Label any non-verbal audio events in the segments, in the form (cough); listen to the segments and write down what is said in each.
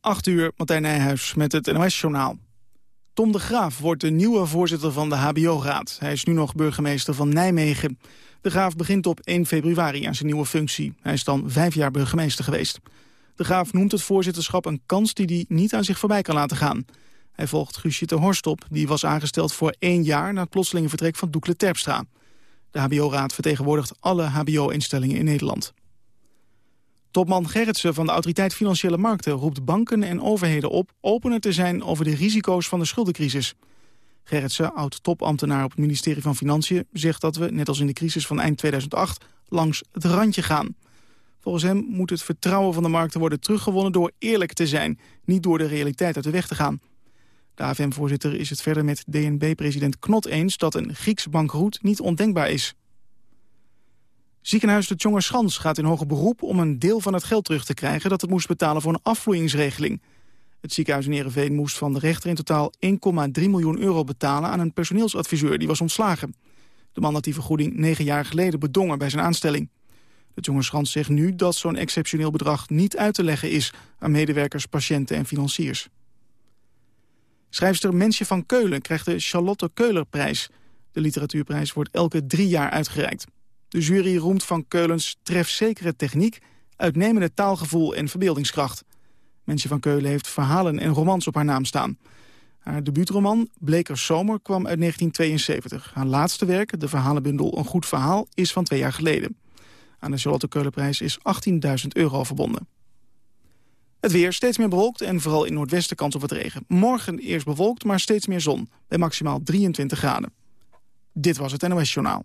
8 uur, Martijn Nijhuis met het NOS-journaal. Tom de Graaf wordt de nieuwe voorzitter van de HBO-raad. Hij is nu nog burgemeester van Nijmegen. De Graaf begint op 1 februari aan zijn nieuwe functie. Hij is dan vijf jaar burgemeester geweest. De Graaf noemt het voorzitterschap een kans die hij niet aan zich voorbij kan laten gaan. Hij volgt Guusje de Horst op, die was aangesteld voor één jaar... na het plotselinge vertrek van Doekle Terpstra. De HBO-raad vertegenwoordigt alle HBO-instellingen in Nederland. Topman Gerritsen van de Autoriteit Financiële Markten roept banken en overheden op opener te zijn over de risico's van de schuldencrisis. Gerritsen, oud-topambtenaar op het ministerie van Financiën, zegt dat we, net als in de crisis van eind 2008, langs het randje gaan. Volgens hem moet het vertrouwen van de markten worden teruggewonnen door eerlijk te zijn, niet door de realiteit uit de weg te gaan. De AFM-voorzitter is het verder met DNB-president Knot eens dat een Grieks bankroet niet ondenkbaar is. Ziekenhuis de Tjongerschans gaat in hoger beroep om een deel van het geld terug te krijgen dat het moest betalen voor een afvloeingsregeling. Het ziekenhuis in Ereveen moest van de rechter in totaal 1,3 miljoen euro betalen aan een personeelsadviseur die was ontslagen. De man had die vergoeding negen jaar geleden bedongen bij zijn aanstelling. De Tjongerschans zegt nu dat zo'n exceptioneel bedrag niet uit te leggen is aan medewerkers, patiënten en financiers. Schrijfster Mensje van Keulen krijgt de Charlotte Keulerprijs. De literatuurprijs wordt elke drie jaar uitgereikt. De jury roemt van Keulens trefzekere techniek, uitnemende taalgevoel en verbeeldingskracht. Mensje van Keulen heeft verhalen en romans op haar naam staan. Haar debuutroman, Bleker Zomer, kwam uit 1972. Haar laatste werk, de verhalenbundel Een Goed Verhaal, is van twee jaar geleden. Aan de Charlotte Keulenprijs is 18.000 euro verbonden. Het weer steeds meer bewolkt en vooral in noordwesten kans op wat regen. Morgen eerst bewolkt, maar steeds meer zon, bij maximaal 23 graden. Dit was het NOS Journaal.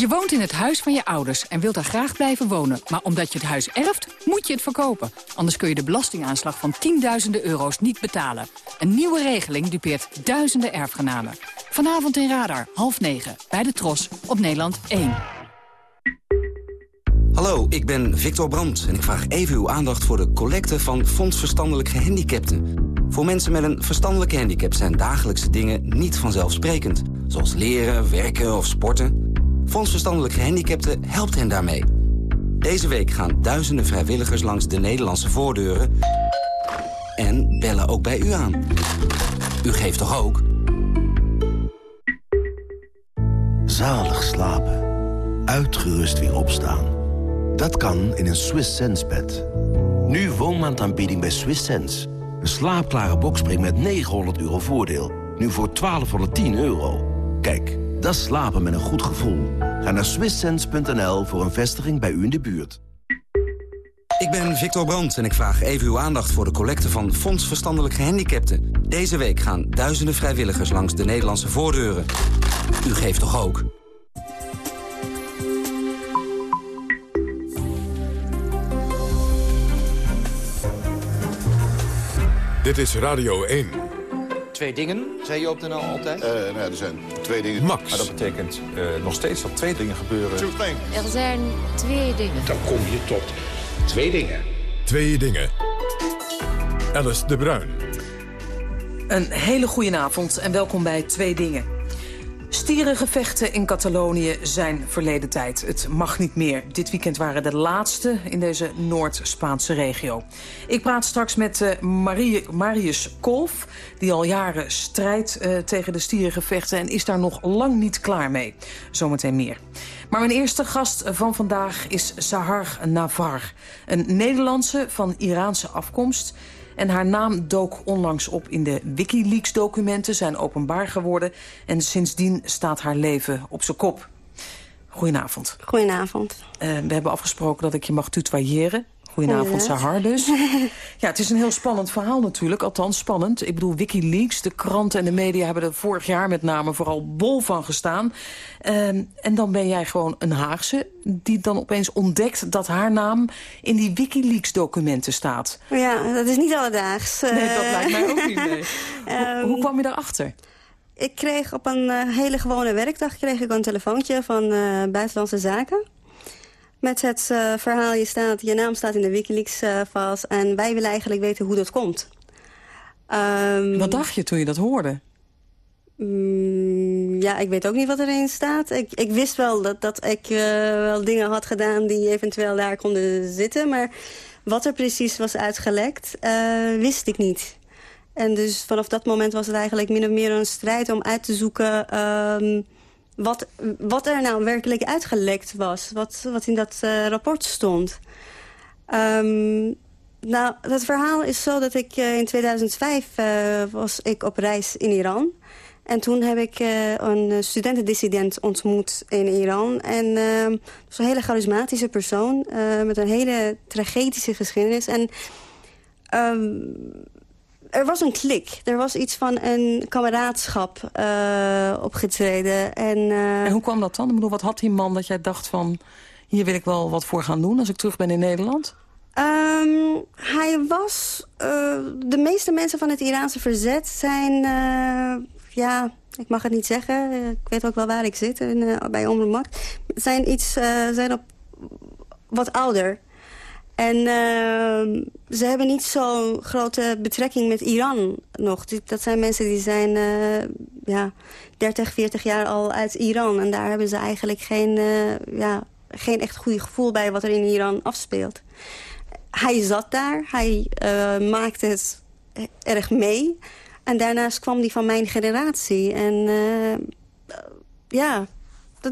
Je woont in het huis van je ouders en wilt daar graag blijven wonen. Maar omdat je het huis erft, moet je het verkopen. Anders kun je de belastingaanslag van tienduizenden euro's niet betalen. Een nieuwe regeling dupeert duizenden erfgenamen. Vanavond in Radar, half negen, bij de Tros, op Nederland 1. Hallo, ik ben Victor Brandt en ik vraag even uw aandacht voor de collecte van Fonds Verstandelijk Gehandicapten. Voor mensen met een verstandelijke handicap zijn dagelijkse dingen niet vanzelfsprekend. Zoals leren, werken of sporten. Fonds Verstandelijk Gehandicapten helpt hen daarmee. Deze week gaan duizenden vrijwilligers langs de Nederlandse voordeuren... en bellen ook bij u aan. U geeft toch ook? Zalig slapen. Uitgerust weer opstaan. Dat kan in een Swiss Sense bed. Nu woonmaandaanbieding bij Swiss Sense. Een slaapklare bokspring met 900 euro voordeel. Nu voor 1210 euro. Kijk, dat slapen met een goed gevoel. Ga naar swisssense.nl voor een vestiging bij u in de buurt. Ik ben Victor Brandt en ik vraag even uw aandacht voor de collecte van Fonds Verstandelijk Gehandicapten. Deze week gaan duizenden vrijwilligers langs de Nederlandse voordeuren. U geeft toch ook? Dit is Radio 1. Twee dingen, zei je op de NL altijd? Uh, nou ja, er zijn twee dingen. Max. Maar dat betekent uh, nog steeds dat twee dingen gebeuren. Er zijn twee dingen. Dan kom je tot twee dingen. Twee dingen. Alice de Bruin. Een hele goede avond en welkom bij Twee Dingen. Stierengevechten in Catalonië zijn verleden tijd. Het mag niet meer. Dit weekend waren de laatste in deze Noord-Spaanse regio. Ik praat straks met uh, Marie, Marius Kolf... die al jaren strijdt uh, tegen de stierengevechten... en is daar nog lang niet klaar mee. Zometeen meer. Maar mijn eerste gast van vandaag is Sahar Navar. Een Nederlandse van Iraanse afkomst... En haar naam dook onlangs op in de Wikileaks-documenten, zijn openbaar geworden. En sindsdien staat haar leven op zijn kop. Goedenavond. Goedenavond. Uh, we hebben afgesproken dat ik je mag tutoyeren. Goedenavond, Sahar dus. (laughs) ja, het is een heel spannend verhaal natuurlijk. Althans, spannend. Ik bedoel, Wikileaks, de kranten en de media... hebben er vorig jaar met name vooral bol van gestaan. Ehm, en dan ben jij gewoon een Haagse... die dan opeens ontdekt dat haar naam in die Wikileaks-documenten staat. Ja, dat is niet alledaags. Nee, dat lijkt mij ook niet mee. (laughs) hoe, hoe, kwam je daarachter? Ik kreeg op een uh, hele gewone werkdag kreeg ik een telefoontje van uh, Buitenlandse Zaken met het uh, verhaal, je, staat, je naam staat in de Wikileaks-files... Uh, en wij willen eigenlijk weten hoe dat komt. Um, wat dacht je toen je dat hoorde? Mm, ja, ik weet ook niet wat erin staat. Ik, ik wist wel dat, dat ik uh, wel dingen had gedaan die eventueel daar konden zitten... maar wat er precies was uitgelekt, wist ik niet. En dus vanaf dat moment was het eigenlijk min of meer een strijd om uit te zoeken... Um, wat, wat er nou werkelijk uitgelekt was. Wat, wat in dat uh, rapport stond. Um, nou, het verhaal is zo dat ik uh, in 2005 uh, was ik op reis in Iran. En toen heb ik een studentendissident ontmoet in Iran. En uh, was een hele charismatische persoon met een hele tragedische geschiedenis. En um, er was een klik. Er was iets van een kameraadschap uh, opgetreden. En, uh... en hoe kwam dat dan? Ik bedoel, wat had die man dat jij dacht van... hier wil ik wel wat voor gaan doen als ik terug ben in Nederland? Um, hij was... Uh, de meeste mensen van het Iraanse verzet zijn... ja, ik mag het niet zeggen. Ik weet ook wel waar ik zit in, bij Omroep Zijn iets... zijn op wat ouder. En uh, ze hebben niet zo'n grote betrekking met Iran nog. Dat zijn mensen die zijn uh, ja, 30, 40 jaar al uit Iran. En daar hebben ze eigenlijk geen, uh, ja, geen echt goed gevoel bij wat er in Iran afspeelt. Hij zat daar, hij uh, maakte het erg mee. En daarnaast kwam hij van mijn generatie. En ja,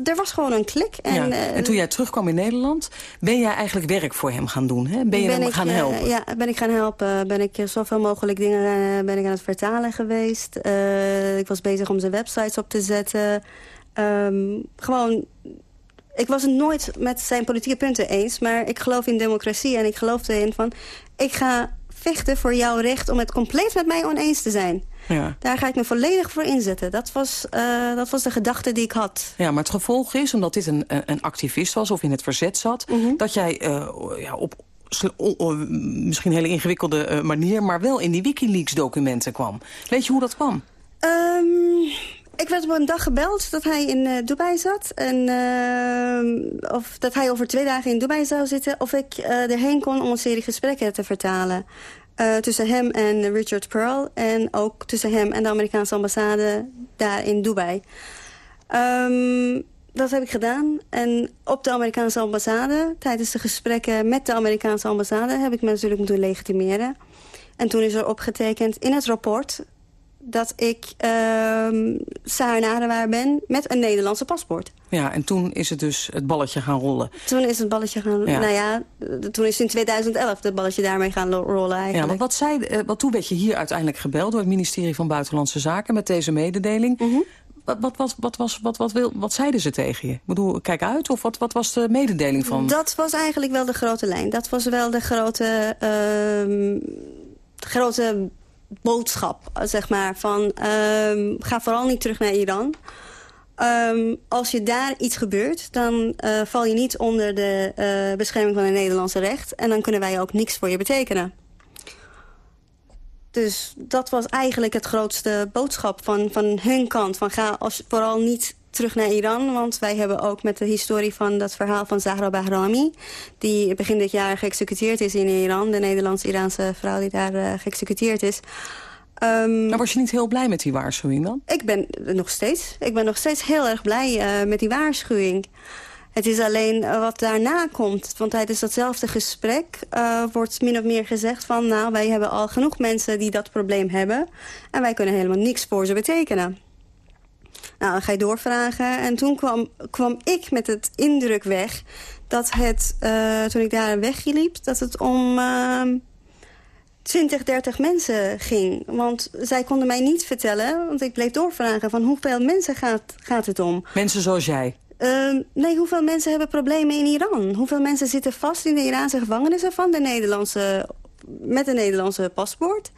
er was gewoon een klik. En, ja. en uh, toen jij terugkwam in Nederland, ben jij eigenlijk werk voor hem gaan doen? Hè? Ben je ben hem gaan uh, helpen? Ja, ben ik gaan helpen. Ben ik zoveel mogelijk dingen ben ik aan het vertalen geweest. ik was bezig om zijn websites op te zetten. Um, gewoon... Ik was het nooit met zijn politieke punten eens, maar ik geloof in democratie en ik geloof erin van... ik ga vechten voor jouw recht om het compleet met mij oneens te zijn. Ja. Daar ga ik me volledig voor inzetten. Dat was, uh, dat was de gedachte die ik had. Ja, maar het gevolg is, omdat dit een, een activist was of in het verzet zat... Mm -hmm. dat jij uh, ja, op misschien een hele ingewikkelde uh, manier... maar wel in die Wikileaks-documenten kwam. Weet je hoe dat kwam? Um, ik werd op een dag gebeld dat hij in uh, Dubai zat. En, uh, of dat hij over twee dagen in Dubai zou zitten. Of ik uh, erheen kon om een serie gesprekken te vertalen. Tussen hem en Richard Pearl. En ook tussen hem en de Amerikaanse ambassade daar in Dubai. Um, dat heb ik gedaan. En op de Amerikaanse ambassade, tijdens de gesprekken met de Amerikaanse ambassade... heb ik me natuurlijk moeten legitimeren. En toen is er opgetekend in het rapport dat ik uh, Saar ben met een Nederlandse paspoort. Ja, en toen is het dus het balletje gaan rollen. Toen is het balletje gaan rollen. Ja. Nou ja, toen is in 2011 het balletje daarmee gaan rollen eigenlijk. Ja, want wat, zei, wat toen werd je hier uiteindelijk gebeld door het ministerie van Buitenlandse Zaken met deze mededeling. Mm -hmm. Wat, wat, wat, wat, was, wat, wat, wil, wat zeiden ze tegen je? Ik bedoel, kijk uit, of wat, wat was de mededeling van? Dat was eigenlijk wel de grote lijn. Dat was wel de grote, uh, grote boodschap, zeg maar. Van, um, ga vooral niet terug naar Iran. Um, als je daar iets gebeurt, dan uh, val je niet onder de uh, bescherming van het Nederlandse recht. En dan kunnen wij ook niks voor je betekenen. Dus dat was eigenlijk het grootste boodschap van, van hun kant. Van ga als, vooral niet terug naar Iran. Want wij hebben ook met de historie van dat verhaal van Zahra Bahrami... die begin dit jaar geëxecuteerd is in Iran. De Nederlands-Iraanse vrouw die daar uh, geëxecuteerd is. Um, maar was je niet heel blij met die waarschuwing dan? Ik ben nog steeds. Ik ben nog steeds heel erg blij uh, met die waarschuwing. Het is alleen uh, wat daarna komt. Want tijdens datzelfde gesprek uh, wordt min of meer gezegd van... nou, wij hebben al genoeg mensen die dat probleem hebben... en wij kunnen helemaal niks voor ze betekenen. Nou, dan ga je doorvragen. En toen kwam, kwam ik met het indruk weg dat het, uh, toen ik daar wegliep... dat het om uh, 20, 30 mensen ging. Want zij konden mij niet vertellen, want ik bleef doorvragen... van hoeveel mensen gaat, gaat het om? Mensen zoals jij? Ehm, nee, hoeveel mensen hebben problemen in Iran? Hoeveel mensen zitten vast in de Iraanse gevangenissen van de Nederlandse, met een Nederlandse paspoort?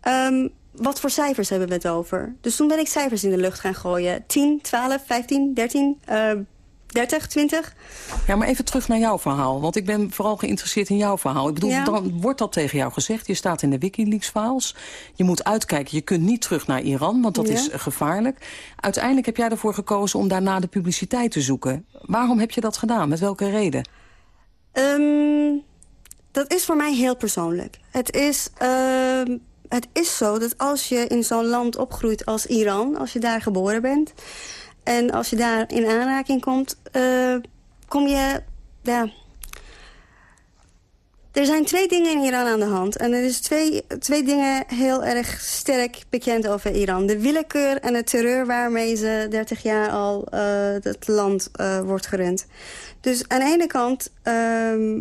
Ehm, wat voor cijfers hebben we het over? Dus toen ben ik cijfers in de lucht gaan gooien. 10, 12, 15, 13, uh, 30, 20. Ja, maar even terug naar jouw verhaal. Want ik ben vooral geïnteresseerd in jouw verhaal. Ik bedoel, Ja. dan wordt dat tegen jou gezegd. Je staat in de Wikileaks-files. Je moet uitkijken. Je kunt niet terug naar Iran, want dat Ja. is eh, gevaarlijk. Uiteindelijk heb jij ervoor gekozen om daarna de publiciteit te zoeken. Waarom heb je dat gedaan? Met welke reden? Ehm, dat is voor mij heel persoonlijk. Het is, ehm, het is zo dat als je in zo'n land opgroeit als Iran... als je daar geboren bent... en als je daar in aanraking komt... eh, kom je... Ja, er zijn twee dingen in Iran aan de hand. En er is twee, twee dingen heel erg sterk bekend over Iran. De willekeur en de terreur waarmee ze 30 jaar al eh, het land eh, wordt gerund. Dus aan de ene kant... ehm,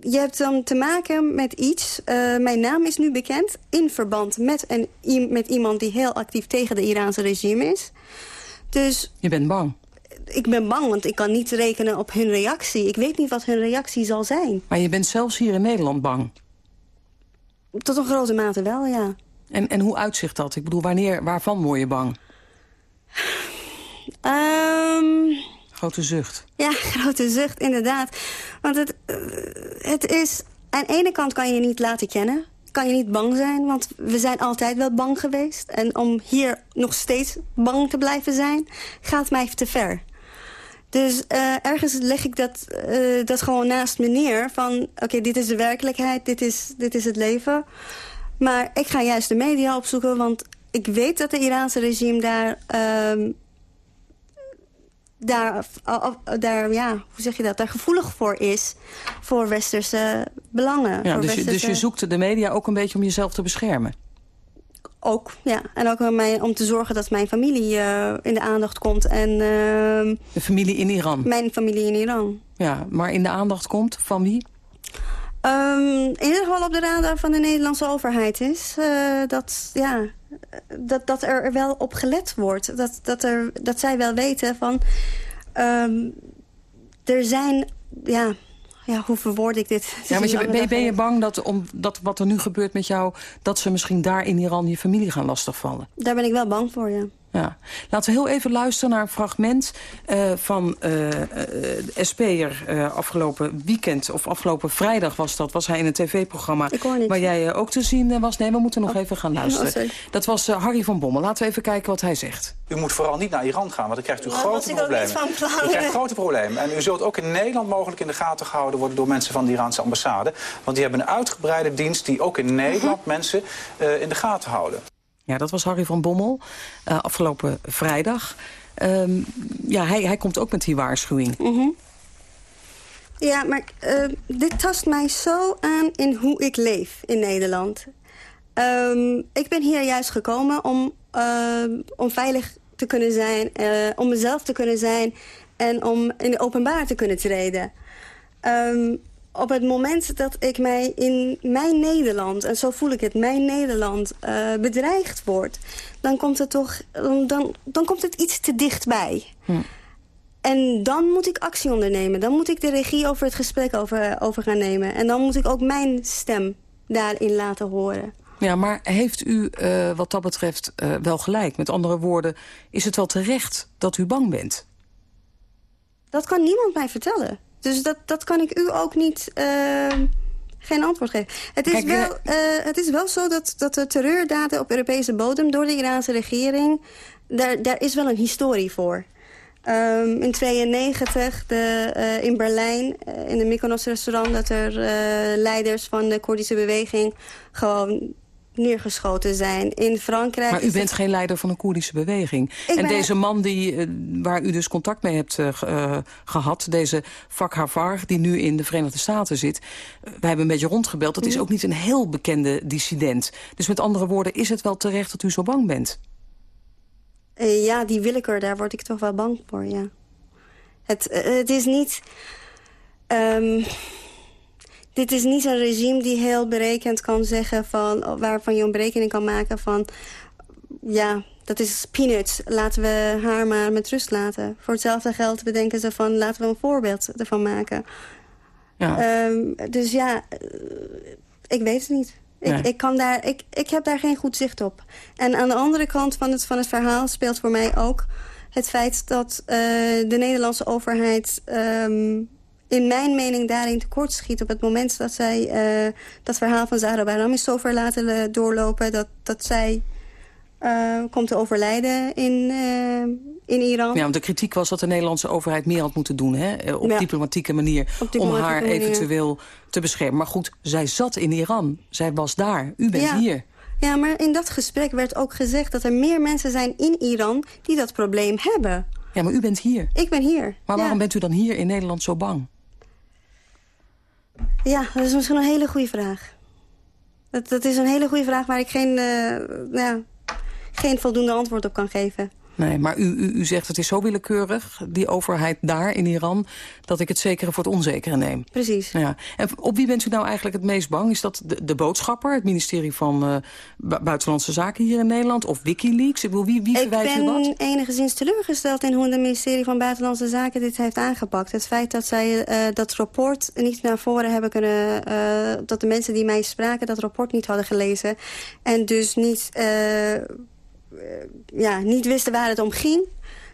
je hebt dan te maken met iets. eh, mijn naam is nu bekend in verband met, een, met iemand die heel actief tegen de Iraanse regime is. Dus Je bent bang. ik ben bang, want ik kan niet rekenen op hun reactie. Ik weet niet wat hun reactie zal zijn. Maar je bent zelfs hier in Nederland bang. Tot een grote mate wel, ja. En, en hoe uitzicht dat? Ik bedoel, wanneer, waarvan word je bang? Grote zucht. ja, (laughs) grote zucht, inderdaad. Want het, eh, het is... Aan de ene kant kan je niet laten kennen. Kan je niet bang zijn, want we zijn altijd wel bang geweest. En om hier nog steeds bang te blijven zijn, gaat mij te ver. Dus eh, ergens leg ik dat, eh, dat gewoon naast me neer. Van, oké, dit is de werkelijkheid, dit is, dit is het leven. Maar ik ga juist de media opzoeken, want ik weet dat de Iraanse regime daar... ehm, daar, daar, ja, hoe zeg je dat, daar gevoelig voor is voor westerse belangen. Ja, voor dus, je, dus je westerse- zoekt de media ook een beetje om jezelf te beschermen. Ook, ja. En ook om, mij, om te zorgen dat mijn familie eh, in de aandacht komt. En ehm, De familie in Iran. mijn familie in Iran. Ja, maar in de aandacht komt van wie? Ehm, in ieder geval op de radar van de Nederlandse overheid is... eh, dat, ja, dat, dat er wel op gelet wordt. Dat, dat, er, dat zij wel weten van... ehm, er zijn... Ja, ja, hoe verwoord ik dit? Ja, maar je, ben, ben je bang dat, om, dat wat er nu gebeurt met jou... dat ze misschien daar in Iran je familie gaan lastigvallen? Daar ben ik wel bang voor, ja. Ja. Laten we heel even luisteren naar een fragment eh, van eh eh, SP'er eh, afgelopen weekend... of afgelopen vrijdag was dat, was hij in een tv-programma... Waar jij ook te zien was. Nee, we moeten nog even gaan luisteren. Oh, dat was Harry van Bommel. Laten we even kijken wat hij zegt. U moet vooral niet naar Iran gaan, want dan krijgt u grote problemen. U krijgt grote problemen. En u zult ook in Nederland mogelijk in de gaten gehouden worden... door mensen van de Iraanse ambassade. Want die hebben een uitgebreide dienst die ook in Nederland Mhm. mensen eh, in de gaten houden. Ja, dat was Harry van Bommel, eh, afgelopen vrijdag. Ehm, ja, hij, hij komt ook met die waarschuwing. Mhm. Ja, maar eh, dit tast mij zo aan in hoe ik leef in Nederland. Ehm, ik ben hier juist gekomen om, ehm, om veilig te kunnen zijn, eh, om mezelf te kunnen zijn en om in de openbaar te kunnen treden. Ehm, op het moment dat ik mij in mijn Nederland, en zo voel ik het, mijn Nederland eh, bedreigd wordt, dan komt het toch, dan, dan, dan komt het iets te dichtbij. En dan moet ik actie ondernemen. Dan moet ik de regie over het gesprek over, over gaan nemen. En dan moet ik ook mijn stem daarin laten horen. Ja, maar heeft u eh, wat dat betreft eh, wel gelijk? Met andere woorden, is het wel terecht dat u bang bent? Dat kan niemand mij vertellen. Dus dat, dat kan ik u ook niet... eh, geen antwoord geven. Het is, Kijk, wel, eh, het is wel zo dat, dat de terreurdaden op Europese bodem... door de Iraanse regering, daar, daar is wel een historie voor. Ehm, in 92 de, eh, in Berlijn, eh, in een Mykonos restaurant... dat er eh, leiders van de Koerdische beweging gewoon neergeschoten zijn. In Frankrijk... Maar u bent geen leider van een Koerdische beweging. Ik en ben- deze man die, eh, waar u dus contact mee hebt eh, eh, gehad... deze Fak Havar, die nu in de Verenigde Staten zit... wij hebben een beetje rondgebeld, dat is Mhm. ook niet een heel bekende dissident. Dus met andere woorden, is het wel terecht dat u zo bang bent? Ja, die willekeur, daar word ik toch wel bang voor, ja. Het, het is niet... ehm, dit is niet een regime die heel berekend kan zeggen van... waarvan je een berekening kan maken van... ja, dat is peanuts. Laten we haar maar met rust laten. Voor hetzelfde geld bedenken ze van... laten we een voorbeeld ervan maken. Ja. Ehm, dus ja, eh, ik weet het niet. Ik, ik, kan daar, ik, ik heb daar geen goed zicht op. En aan de andere kant van het, van het verhaal speelt voor mij ook het feit dat uh, de Nederlandse overheid... Um, in mijn mening daarin tekort schiet op het moment dat zij uh, dat verhaal van Zahra Bahrami zo ver laten doorlopen... dat, dat zij uh, komt te overlijden in, uh, in Iran. Ja, want de kritiek was dat de Nederlandse overheid meer had moeten doen... Hè? op diplomatieke manier om haar eventueel te beschermen. Maar goed, zij zat in Iran. Zij was daar. U bent hier. Ja, maar in dat gesprek werd ook gezegd dat er meer mensen zijn in Iran... die dat probleem hebben. Ja, maar u bent hier. Ik ben hier. Maar waarom bent u dan hier in Nederland zo bang? Ja, dat is misschien een hele goede vraag. Dat, dat is een hele goede vraag waar ik geen... Uh, ja, geen voldoende antwoord op kan geven. Nee, maar u, u, u zegt het is zo willekeurig, die overheid daar in Iran... dat ik het zekere voor het onzekere neem. Precies. Ja. En op wie bent u nou eigenlijk het meest bang? Is dat de, de boodschapper, het ministerie van uh, Buitenlandse Zaken hier in Nederland... of Wikileaks? Ik, bedoel, wie, wie verwijt u wat? Ik ben enigszins teleurgesteld in hoe het ministerie van Buitenlandse Zaken dit heeft aangepakt. Het feit dat zij uh, dat rapport niet naar voren hebben kunnen... Uh, dat de mensen die mij spraken dat rapport niet hadden gelezen... en dus niet eh, ja, niet wisten waar het om ging.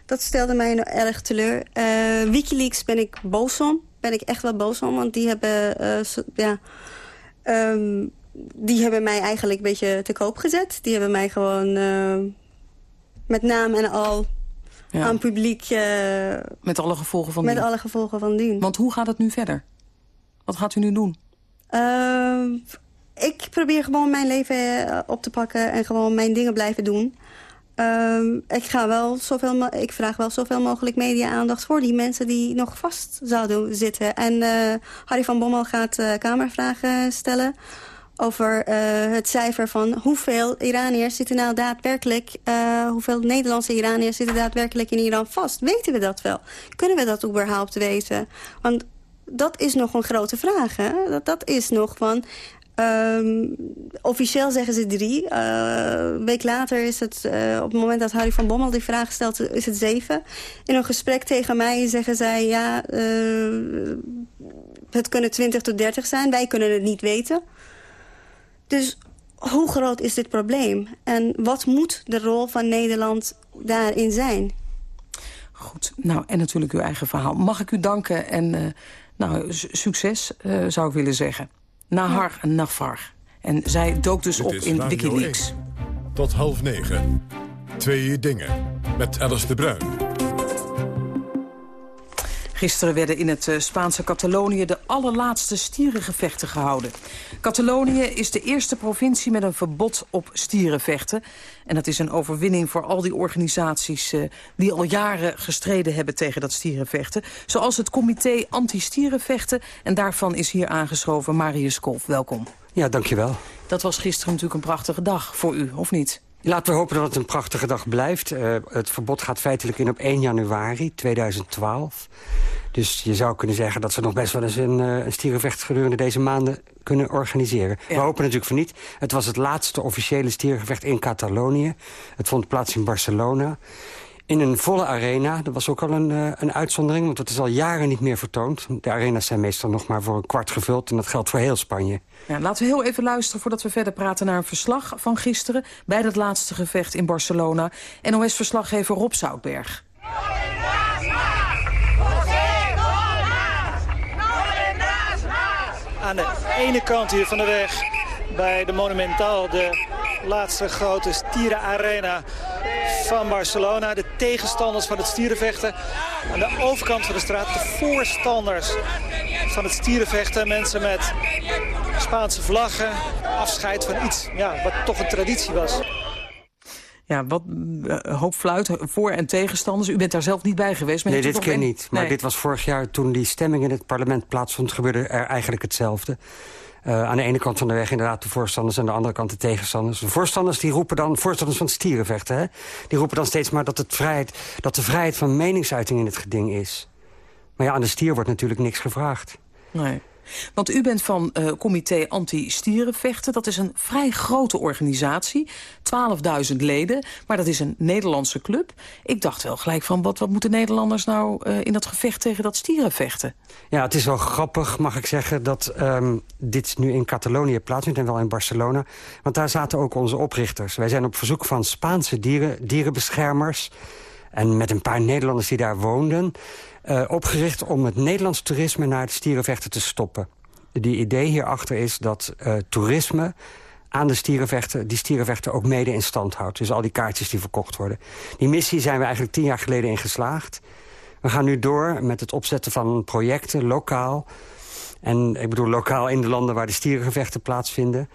Dat stelde mij erg teleur. Uh, Wikileaks ben ik boos om. Ben ik echt wel boos om. Want die hebben, uh, ja, um, die hebben mij eigenlijk een beetje te koop gezet. Die hebben mij gewoon uh, met naam en al ja. aan publiek... met alle gevolgen van met dien. alle gevolgen van dien. Want hoe gaat het nu verder? Wat gaat u nu doen? Ehm, ik probeer gewoon mijn leven op te pakken en gewoon mijn dingen blijven doen. Um, ik, ga wel zoveel, ik vraag wel zoveel mogelijk media-aandacht voor die mensen die nog vast zouden zitten. En uh, Harry van Bommel gaat uh, kamervragen stellen over het cijfer van hoeveel Iraniërs zitten nou daadwerkelijk... hoeveel Nederlandse Iraniërs zitten daadwerkelijk in Iran vast. Weten we dat wel? Kunnen we dat überhaupt weten? Want dat is nog een grote vraag. Hè? Dat, dat is nog van... Um, officieel zeggen ze drie. Uh, een week later is het, uh, op het moment dat Harry van Bommel die vraag stelt, is het zeven. In een gesprek tegen mij zeggen zij, ja, uh, het kunnen 20 tot 30 zijn. Wij kunnen het niet weten. Dus hoe groot is dit probleem? En wat moet de rol van Nederland daarin zijn? Goed, nou, en natuurlijk uw eigen verhaal. Mag ik u danken en nou, succes, zou ik willen zeggen. Nahar ja. Nafar. En zij dook dus Dit op in Wikileaks. 1. Tot half negen. Twee dingen. Met Alice de Bruin. Gisteren werden in het Spaanse Catalonië de allerlaatste stierengevechten gehouden. Catalonië is de eerste provincie met een verbod op stierenvechten. En dat is een overwinning voor al die organisaties uh, die al jaren gestreden hebben tegen dat stierenvechten. Zoals het comité anti-stierenvechten. En daarvan is hier aangeschoven Marius Kolf. Welkom. Ja, dankjewel. Dat was gisteren natuurlijk een prachtige dag voor u, of niet? Laten we hopen dat het een prachtige dag blijft. Uh, het verbod gaat feitelijk in op 1 januari 2012. Dus je zou kunnen zeggen dat ze nog best wel eens een, uh, een stierenvecht gedurende deze maanden kunnen organiseren. Ja. We hopen natuurlijk van niet. Het was het laatste officiële stierengevecht in Catalonië. Het vond plaats in Barcelona. In een volle arena. Dat was ook al een, uh, een uitzondering, want dat is al jaren niet meer vertoond. De arena's zijn meestal nog maar voor een kwart gevuld. En dat geldt voor heel Spanje. Ja, laten we heel even luisteren voordat we verder praten naar een verslag van gisteren... bij dat laatste gevecht in Barcelona. NOS-verslaggever Rob Zoutberg. Aan de ene kant hier van de weg bij de Monumental, de laatste grote stierenarena van Barcelona. De tegenstanders van het stierenvechten. Aan de overkant van de straat de voorstanders van het stierenvechten. Mensen met Spaanse vlaggen. Afscheid van iets ja, wat toch een traditie was. Ja, wat uh, hoop fluit voor- en tegenstanders. U bent daar zelf niet bij geweest. Nee, dit keer een... niet. Maar nee. dit was vorig jaar toen die stemming in het parlement plaatsvond... gebeurde er eigenlijk hetzelfde. Uh, aan de ene kant van de weg inderdaad de voorstanders... en aan de andere kant de tegenstanders. De voorstanders die roepen dan, voorstanders van stierenvechten... Hè, die roepen dan steeds maar dat, het vrijheid, dat de vrijheid van meningsuiting in het geding is. Maar ja, aan de stier wordt natuurlijk niks gevraagd. Nee. Want u bent van uh, comité anti-stierenvechten. Dat is een vrij grote organisatie. 12.000 leden. Maar dat is een Nederlandse club. Ik dacht wel gelijk van, wat, wat moeten Nederlanders nou uh, in dat gevecht tegen dat stierenvechten? Ja, het is wel grappig, mag ik zeggen, dat um, dit nu in Catalonië plaatsvindt... en wel in Barcelona. Want daar zaten ook onze oprichters. Wij zijn op verzoek van Spaanse dieren, dierenbeschermers... en met een paar Nederlanders die daar woonden... Uh, opgericht om het Nederlands toerisme naar het stierenvechten te stoppen. Die idee hierachter is dat uh, toerisme aan de stierenvechten, die stierenvechten ook mede in stand houdt. Dus al die kaartjes die verkocht worden. Die missie zijn we eigenlijk tien jaar geleden in geslaagd. We gaan nu door met het opzetten van projecten, lokaal. En ik bedoel lokaal in de landen waar de stierengevechten plaatsvinden.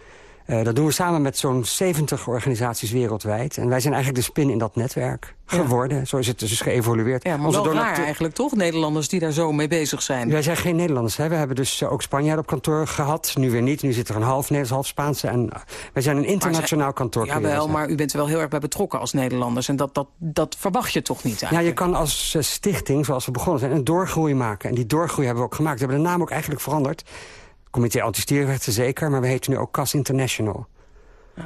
Uh, dat doen we samen met zo'n 70 organisaties wereldwijd. En wij zijn eigenlijk de spin in dat netwerk geworden. Ja. Zo is het dus geëvolueerd. Ja, maar wel raar eigenlijk toch, Nederlanders die daar zo mee bezig zijn? Wij zijn geen Nederlanders. Hè. We hebben dus uh, ook Spanjaarden op kantoor gehad. Nu weer niet. Nu zit er een half Nederlands, half Spaanse. En uh, wij zijn een internationaal kantoor. Ja, wel, maar u bent er wel heel erg bij betrokken als Nederlanders. En dat, dat, dat verwacht je toch niet eigenlijk? Ja, je kan als stichting, zoals we begonnen zijn, een doorgroei maken. En die doorgroei hebben we ook gemaakt. We hebben de naam ook eigenlijk veranderd. Comité Anti-Stierenrechten zeker, maar we heten nu ook CAS International.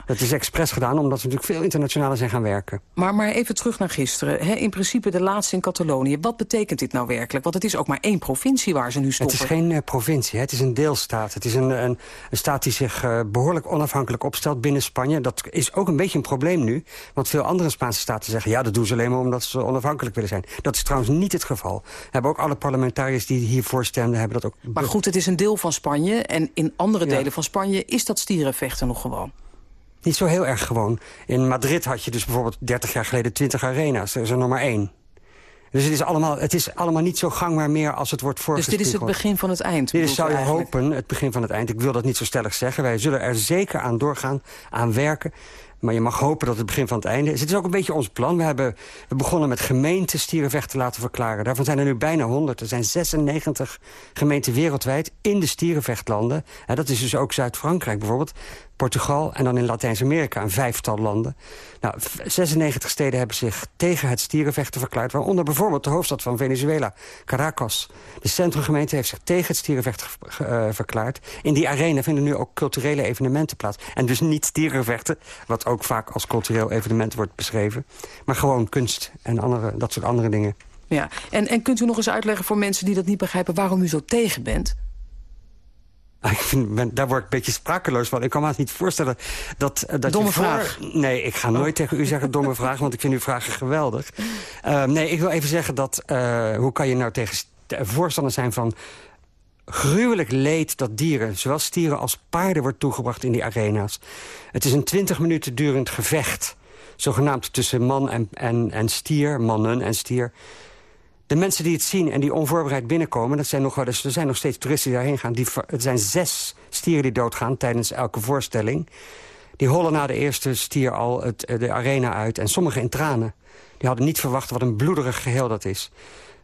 Dat is expres gedaan, omdat we natuurlijk veel internationaler zijn gaan werken. Maar, maar even terug naar gisteren. In principe de laatste in Catalonië. Wat betekent dit nou werkelijk? Want het is ook maar één provincie waar ze nu stoppen. Het is geen uh, provincie, het is een deelstaat. Het is een, een, een staat die zich uh, behoorlijk onafhankelijk opstelt binnen Spanje. Dat is ook een beetje een probleem nu. Want veel andere Spaanse staten zeggen... ja, dat doen ze alleen maar omdat ze onafhankelijk willen zijn. Dat is trouwens niet het geval. Hebben ook alle parlementariërs die hiervoor stemden... hebben dat ook... Maar goed, het is een deel van Spanje. En in andere delen ja. van Spanje is dat stierenvechten nog gewoon niet zo heel erg gewoon. In Madrid had je dus bijvoorbeeld 30 jaar geleden 20 arena's. Er is er nog maar één. Dus het is, allemaal, het is allemaal niet zo gangbaar meer als het wordt voorgesteld. Dus dit is het begin van het eind? Dit is, zou je hopen, het begin van het eind. Ik wil dat niet zo stellig zeggen. Wij zullen er zeker aan doorgaan, aan werken. Maar je mag hopen dat het begin van het einde is. Het is ook een beetje ons plan. We, hebben, we begonnen met gemeenten stierenvechten te laten verklaren. Daarvan zijn er nu bijna 100. Er zijn 96 gemeenten wereldwijd in de stierenvechtlanden. En dat is dus ook Zuid-Frankrijk bijvoorbeeld. Portugal en dan in Latijns-Amerika een vijftal landen. Nou, 96 steden hebben zich tegen het stierenvechten verklaard... waaronder bijvoorbeeld de hoofdstad van Venezuela, Caracas. De centrumgemeente heeft zich tegen het stierenvechten uh, verklaard. In die arena vinden nu ook culturele evenementen plaats. En dus niet stierenvechten, wat ook vaak als cultureel evenement wordt beschreven. Maar gewoon kunst en andere, dat soort andere dingen. Ja, en, en kunt u nog eens uitleggen voor mensen die dat niet begrijpen... waarom u zo tegen bent? Ik vind, ben, daar word ik een beetje sprakeloos van. Ik kan me niet voorstellen dat... dat domme je voor... vraag. Nee, ik ga nooit oh. tegen u zeggen domme vraag... want ik vind uw vragen geweldig. Uh, nee, ik wil even zeggen dat... Uh, hoe kan je nou tegen voorstander zijn van gruwelijk leed dat dieren, zowel stieren als paarden... wordt toegebracht in die arena's. Het is een 20 minuten durend gevecht. Zogenaamd tussen man en, en, en stier, mannen en stier. De mensen die het zien en die onvoorbereid binnenkomen... Dat zijn nog wel eens, er zijn nog steeds toeristen die daarheen gaan. Die, het zijn zes stieren die doodgaan tijdens elke voorstelling. Die hollen na de eerste stier al het, de arena uit. En sommigen in tranen. Die hadden niet verwacht wat een bloederig geheel dat is.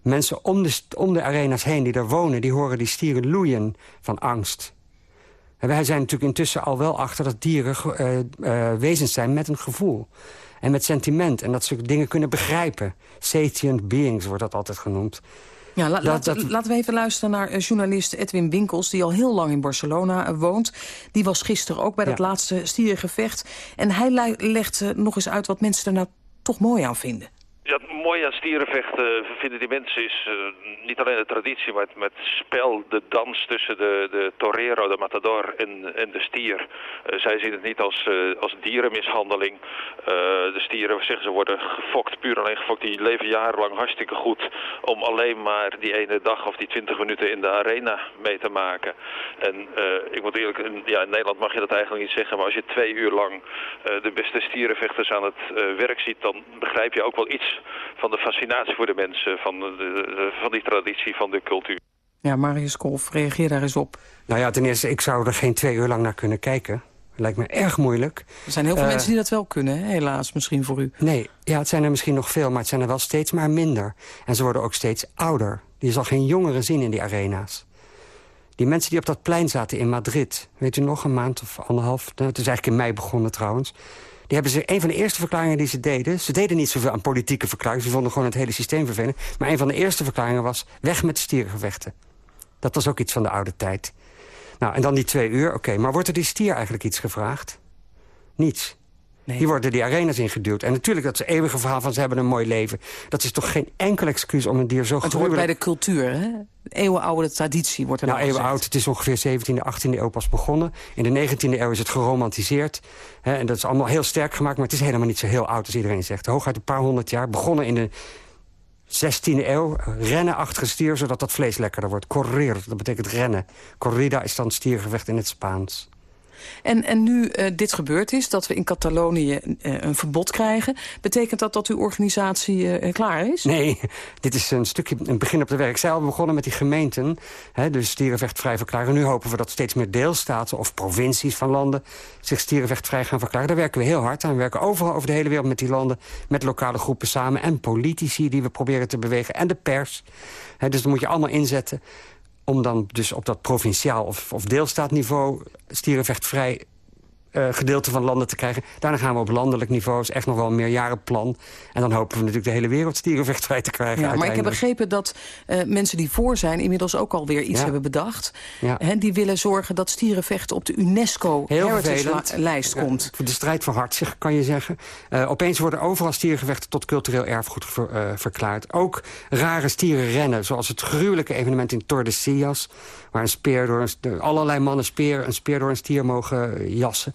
Mensen om de, om de arena's heen die daar wonen... die horen die stieren loeien van angst. En wij zijn natuurlijk intussen al wel achter dat dieren uh, uh, wezens zijn met een gevoel. En met sentiment. En dat ze dingen kunnen begrijpen. Sentient beings wordt dat altijd genoemd. Ja, la, dat, dat... Laten we even luisteren naar uh, journalist Edwin Winkels... die al heel lang in Barcelona uh, woont. Die was gisteren ook bij dat ja. laatste stierengevecht. En hij legt uh, nog eens uit wat mensen er nou toch mooi aan vinden. Ja, het mooie aan stierenvechten vinden die mensen is uh, niet alleen de traditie, maar het, met spel, de dans tussen de, de torero, de matador en, en de stier. Uh, zij zien het niet als, als dierenmishandeling. de stieren, zeggen ze, worden gefokt, puur alleen gefokt. Die leven jarenlang hartstikke goed om alleen maar die ene dag of die twintig minuten in de arena mee te maken. En ik moet eerlijk, in, ja, in Nederland mag je dat eigenlijk niet zeggen, maar als je twee uur lang de beste stierenvechters aan het werk ziet, dan begrijp je ook wel iets van de fascinatie voor de mensen, van, de, de, van die traditie, van de cultuur. Ja, Marius Kolf, reageer daar eens op. Nou ja, ten eerste, ik zou er geen twee uur lang naar kunnen kijken. Lijkt me erg moeilijk. Er zijn heel veel uh, mensen die dat wel kunnen, hè? helaas, misschien voor u. Nee, ja, het zijn er misschien nog veel, maar het zijn er wel steeds maar minder. En ze worden ook steeds ouder. Je zal geen jongeren zien in die arena's. Die mensen die op dat plein zaten in Madrid... weet u nog, een maand of anderhalf... het is eigenlijk in mei begonnen trouwens... Die hebben ze, een van de eerste verklaringen die ze deden... ze deden niet zoveel aan politieke verklaringen... ze vonden gewoon het hele systeem vervelend. Maar een van de eerste verklaringen was... weg met stierengevechten. Dat was ook iets van de oude tijd. Nou, en dan die twee uur, oké. maar wordt er die stier eigenlijk iets gevraagd? Niets. Nee. Die worden die arenas ingeduwd. En natuurlijk dat ze eeuwige verhaal van ze hebben een mooi leven. Dat is toch geen enkel excuus om een dier zo Het hoort bij de cultuur, hè? Eeuwenoude traditie wordt er nou, nou eeuwen oud. Het is ongeveer 17e, 18e eeuw pas begonnen. In de 19e eeuw is het geromantiseerd. Hè, en dat is allemaal heel sterk gemaakt. Maar het is helemaal niet zo heel oud als iedereen zegt. Hooguit een paar honderd jaar. Begonnen in de 16e eeuw. Rennen achter stier, zodat dat vlees lekkerder wordt. Correr, dat betekent rennen. Corrida is dan stiergevecht in het Spaans. En, en nu uh, dit gebeurd is, dat we in Catalonië uh, een verbod krijgen... betekent dat dat uw organisatie uh, klaar is? Nee, (laughs) dit is een stukje een begin op de werk. Zij al begonnen met die gemeenten, hè, dus stierenvechtvrij verklaren. Nu hopen we dat steeds meer deelstaten of provincies van landen... zich stierenvechtvrij gaan verklaren. Daar werken we heel hard aan. We werken overal over de hele wereld met die landen... met lokale groepen samen en politici die we proberen te bewegen... en de pers. Hè, dus dat moet je allemaal inzetten om dan dus op dat provinciaal of, of deelstaatniveau stierenvechtvrij uh, gedeelte van landen te krijgen. Daarna gaan we op landelijk niveau, is echt nog wel een meerjarenplan. En dan hopen we natuurlijk de hele wereld stierenvechtvrij te krijgen. Ja, maar ik heb begrepen dat uh, mensen die voor zijn... inmiddels ook alweer iets ja. hebben bedacht. Ja. He, die willen zorgen dat stierenvechten op de UNESCO Heritage-lijst komt. Voor de strijd voor hartzicht, kan je zeggen. Uh, opeens worden overal stierengevechten tot cultureel erfgoed ver, verklaard. Ook rare stierenrennen, zoals het gruwelijke evenement in Tordesillas... waar een speer door een, allerlei mannen speer, een speer door een stier mogen jassen.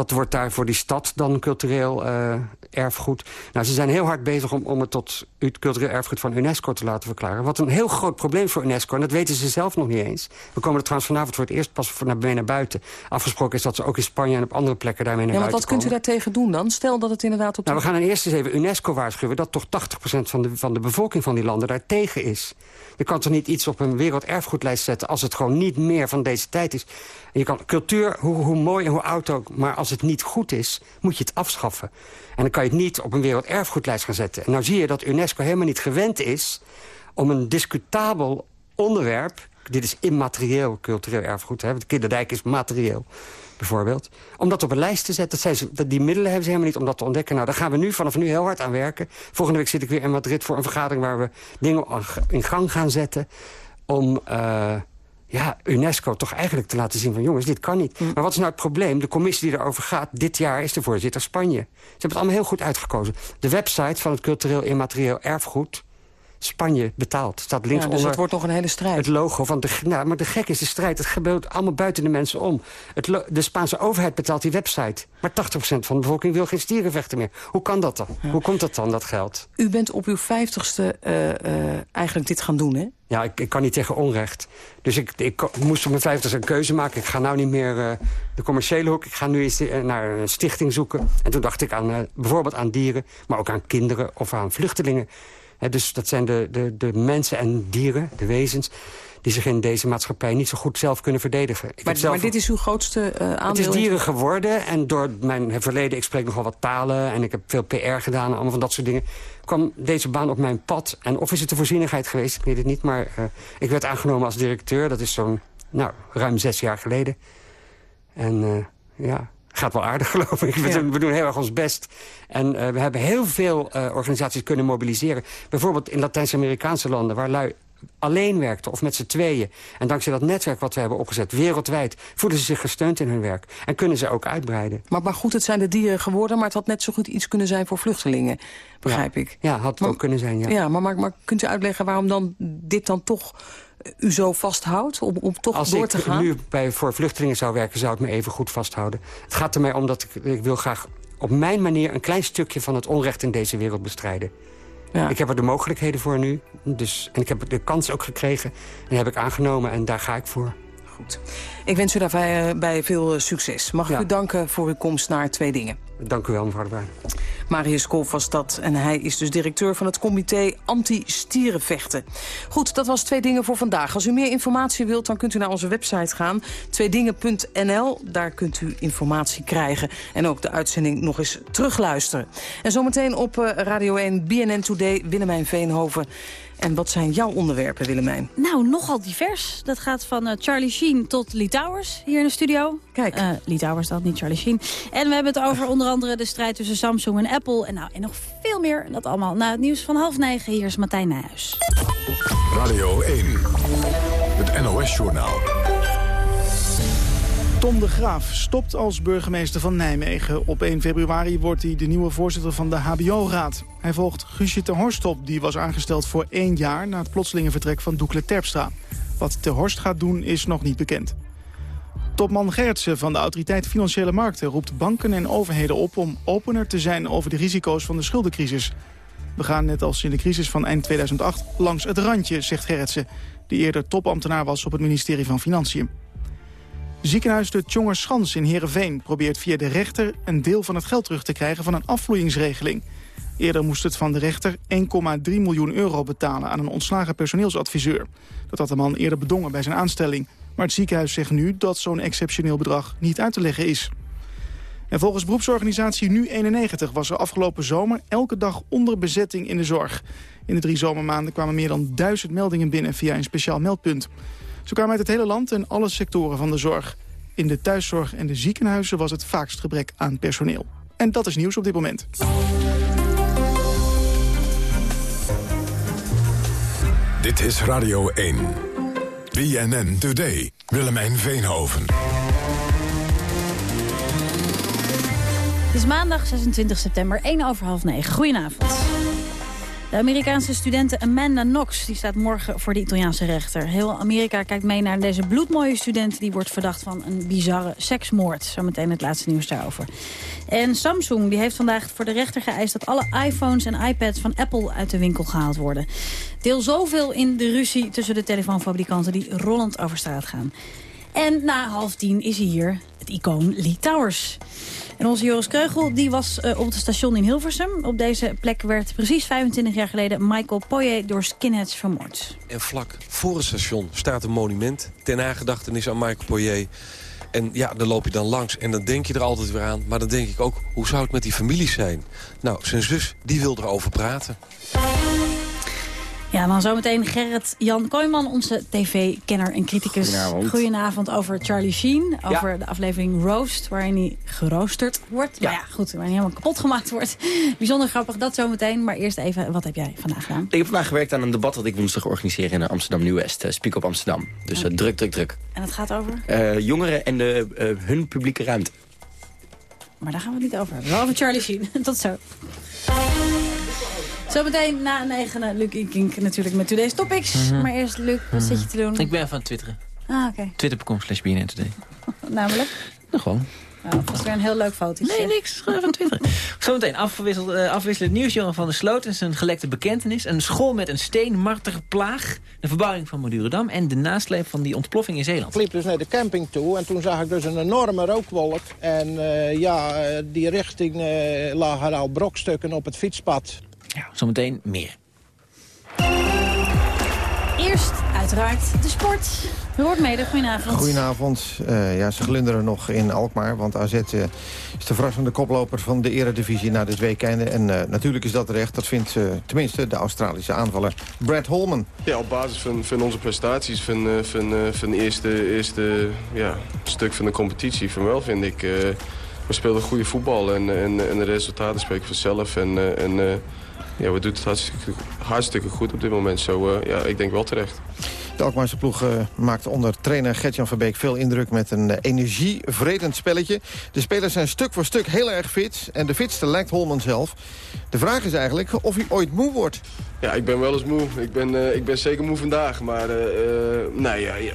Dat wordt daar voor die stad dan cultureel uh, erfgoed. Nou, ze zijn heel hard bezig om, om het tot het cultureel erfgoed van UNESCO te laten verklaren. Wat een heel groot probleem voor UNESCO, en dat weten ze zelf nog niet eens. We komen er trouwens vanavond voor het eerst pas naar, mee naar buiten. Afgesproken is dat ze ook in Spanje en op andere plekken daarmee naar ja, buiten wat kunt u daartegen doen dan? Stel dat het inderdaad op... Nou, we gaan dan eerst eens even UNESCO waarschuwen... dat toch 80% van de, van de bevolking van die landen daar tegen is. Je kan toch niet iets op een werelderfgoedlijst zetten... als het gewoon niet meer van deze tijd is. En je kan cultuur, hoe, hoe mooi en hoe oud ook... maar als het niet goed is, moet je het afschaffen. En dan kan je het niet op een werelderfgoedlijst gaan zetten. En nou zie je dat UNESCO helemaal niet gewend is... om een discutabel onderwerp... dit is immaterieel cultureel erfgoed, hè, de kinderdijk is materieel bijvoorbeeld. Om dat op een lijst te zetten. Dat zijn ze, die middelen hebben ze helemaal niet om dat te ontdekken. Nou, daar gaan we nu vanaf nu heel hard aan werken. Volgende week zit ik weer in Madrid voor een vergadering... waar we dingen in gang gaan zetten om... Uh, ja, UNESCO toch eigenlijk te laten zien van... jongens, dit kan niet. Maar wat is nou het probleem? De commissie die erover gaat, dit jaar is de voorzitter Spanje. Ze hebben het allemaal heel goed uitgekozen. De website van het cultureel immaterieel erfgoed... Spanje betaalt. Staat links ja, dus onder het wordt nog een hele strijd. Het logo van de... Nou, maar de gek is de strijd. Het gebeurt allemaal buiten de mensen om. Het de Spaanse overheid betaalt die website. Maar 80% van de bevolking wil geen stierenvechten meer. Hoe kan dat dan? Ja. Hoe komt dat dan, dat geld? U bent op uw vijftigste uh, uh, eigenlijk dit gaan doen, hè? Ja, ik, ik, kan niet tegen onrecht. Dus ik, ik moest op mijn vijftigste een keuze maken. Ik ga nou niet meer uh, de commerciële hoek. Ik ga nu eens naar een stichting zoeken. En toen dacht ik aan, bijvoorbeeld aan dieren... maar ook aan kinderen of aan vluchtelingen. Dus dat zijn de, de, de mensen en dieren, de wezens die zich in deze maatschappij niet zo goed zelf kunnen verdedigen. Ik maar, zelf, maar dit is uw grootste uh, aandeel? Het is dieren geworden en door mijn verleden... ik spreek nogal wat talen en ik heb veel PR gedaan... allemaal van dat soort dingen... kwam deze baan op mijn pad. En of is het de voorzienigheid geweest, ik weet het niet... maar uh, ik werd aangenomen als directeur. Dat is zo'n nou, ruim zes jaar geleden. En uh, ja, gaat wel aardig, (laughs) geloof ik. We, ja. doen, we, doen, heel erg ons best. En uh, we hebben heel veel uh, organisaties kunnen mobiliseren. Bijvoorbeeld in Latijns-Amerikaanse landen... waar lui alleen werkten of met z'n tweeën. En dankzij dat netwerk wat we hebben opgezet, wereldwijd... voelen ze zich gesteund in hun werk. En kunnen ze ook uitbreiden. Maar, maar goed, het zijn de dieren geworden... maar het had net zo goed iets kunnen zijn voor vluchtelingen, begrijp ja. ik. Ja, had het maar, ook kunnen zijn, ja. Ja, maar, maar, maar kunt u uitleggen waarom dan dit dan toch u zo vasthoudt om, om toch Als door te gaan? Als ik nu bij, voor vluchtelingen zou werken, zou ik me even goed vasthouden. Het gaat er mij om dat ik, ik wil graag op mijn manier... een klein stukje van het onrecht in deze wereld bestrijden. Ja. Ik heb er de mogelijkheden voor nu. Dus, en ik heb de kans ook gekregen. En die heb ik aangenomen en daar ga ik voor. Goed. Ik wens u daarbij bij veel succes. Mag ik ja. u danken voor uw komst naar Twee Dingen. Dank u wel, mevrouw de Bruin. Marius Kolf was dat en hij is dus directeur van het comité Anti-Stierenvechten. Goed, dat was Twee Dingen voor vandaag. Als u meer informatie wilt, dan kunt u naar onze website gaan. Tweedingen.nl, daar kunt u informatie krijgen. En ook de uitzending nog eens terugluisteren. En zometeen op Radio 1 BNN Today, Willemijn Veenhoven. En wat zijn jouw onderwerpen, Willemijn? Nou, nogal divers. Dat gaat van uh, Charlie Sheen tot Lee Towers hier in de studio. Kijk. Uh, Lee Towers dan, niet Charlie Sheen. En we hebben het over onder andere de strijd tussen Samsung en Apple. En, nou, en nog veel meer. En dat allemaal na het nieuws van half negen. Hier is Martijn Nijhuis. Radio 1. Het NOS-journaal. Tom de Graaf stopt als burgemeester van Nijmegen. Op 1 februari wordt hij de nieuwe voorzitter van de HBO-raad. Hij volgt Guusje ter Horst op, die was aangesteld voor één jaar... na het plotselinge vertrek van Doekle Terpstra. Wat ter Horst gaat doen is nog niet bekend. Topman Gertsen van de Autoriteit Financiële Markten roept banken en overheden op... om opener te zijn over de risico's van de schuldencrisis. We gaan net als in de crisis van eind 2008 langs het randje, zegt Gertsen... die eerder topambtenaar was op het ministerie van Financiën. Ziekenhuis de Tjongerschans in Heerenveen probeert via de rechter... een deel van het geld terug te krijgen van een afvloeingsregeling. Eerder moest het van de rechter 1,3 miljoen euro betalen... aan een ontslagen personeelsadviseur. Dat had de man eerder bedongen bij zijn aanstelling. Maar het ziekenhuis zegt nu dat zo'n exceptioneel bedrag niet uit te leggen is. En volgens beroepsorganisatie Nu91 was er afgelopen zomer elke dag onderbezetting in de zorg. In de drie zomermaanden kwamen meer dan duizend meldingen binnen via een speciaal meldpunt. Ze kwamen uit het hele land en alle sectoren van de zorg. In de thuiszorg en de ziekenhuizen was het vaakst gebrek aan personeel. En dat is nieuws op dit moment. Dit is Radio 1. BNN Today. Willemijn Veenhoven. Het is maandag 26 september, 1 over half 9. Goedenavond. De Amerikaanse studente Amanda Knox die staat morgen voor de Italiaanse rechter. Heel Amerika kijkt mee naar deze bloedmooie student... die wordt verdacht van een bizarre seksmoord. Zometeen het laatste nieuws daarover. En Samsung die heeft vandaag voor de rechter geëist... dat alle iPhones en iPads van Apple uit de winkel gehaald worden. Deel zoveel in de ruzie tussen de telefoonfabrikanten... die rollend over straat gaan. En na half tien is hier het icoon Lee Towers. En onze Joris Kreugel die was uh, op het station in Hilversum. Op deze plek werd precies 25 jaar geleden Michael Poye door skinheads vermoord. En vlak voor het station staat een monument ter nagedachtenis aan Michael Poye. En ja, dan loop je dan langs en dan denk je er altijd weer aan. Maar dan denk ik ook, hoe zou het met die families zijn? Nou, zijn zus, die wil erover praten. Ja, dan zometeen Gerrit Jan Kooijman, onze tv-kenner en criticus. Goedenavond. Goedenavond over Charlie Sheen. Over de aflevering Roast, waarin hij geroosterd wordt. Ja. Maar ja, goed, waarin hij helemaal kapot gemaakt wordt. Bijzonder grappig, dat zometeen. Maar eerst even, wat heb jij vandaag gedaan? Ik heb vandaag gewerkt aan een debat dat ik woensdag organiseer in Amsterdam Nieuw-West. Uh, Speak op Amsterdam. Dus uh, druk, druk, druk. En het gaat over? Uh, jongeren en de, hun publieke ruimte. Maar daar gaan we het niet over hebben. Wel over Charlie Sheen. (laughs) Tot zo. Zometeen na negenen, Luc Inkink natuurlijk met Today's Topics. Mm -hmm. Maar eerst, Luc, wat zit je te doen? Ik ben van twitteren. Ah, oké. Okay. Twitter.com slash BNN Today. (laughs) Namelijk? Nou, gewoon. Nou, dat is weer een heel leuk foto. Nee, niks. Gewoon van Twitter. (laughs) Zometeen afwisselend, uh, afwisselend nieuws. Johan van der Sloot en zijn gelekte bekentenis. Een school met een steenmarterplaag. De verbouwing van Madurodam. En de nasleep van die ontploffing in Zeeland. Ik liep dus naar de camping toe. En toen zag ik dus een enorme rookwolk. En uh, ja, die richting uh, lagen al brokstukken op het fietspad. Ja, zometeen meer. Eerst uiteraard de sport. Roord Mede, goedenavond. Goedenavond. Uh, ja, ze glunderen nog in Alkmaar, want AZ uh, is de verrassende koploper van de eredivisie naar de weekende. En uh, natuurlijk is dat terecht. Dat vindt tenminste de Australische aanvaller Brad Holman. Ja, op basis van, van onze prestaties van, van, van het eerste, eerste ja, stuk van de competitie van wel, vind ik. we speelden goede voetbal en, en, en de resultaten spreken vanzelf. En, en ja, we doen het hartstikke, hartstikke goed op dit moment. Zo, uh, ja, ik denk wel terecht. De Alkmaarse ploeg uh, maakt onder trainer Gertjan Verbeek veel indruk met een uh, energievredend spelletje. De spelers zijn stuk voor stuk heel erg fit. En de fitste lijkt Holman zelf. De vraag is eigenlijk of hij ooit moe wordt. Ja, ik ben wel eens moe. Ik ben, uh, ik ben zeker moe vandaag. Maar nee, ja, ja,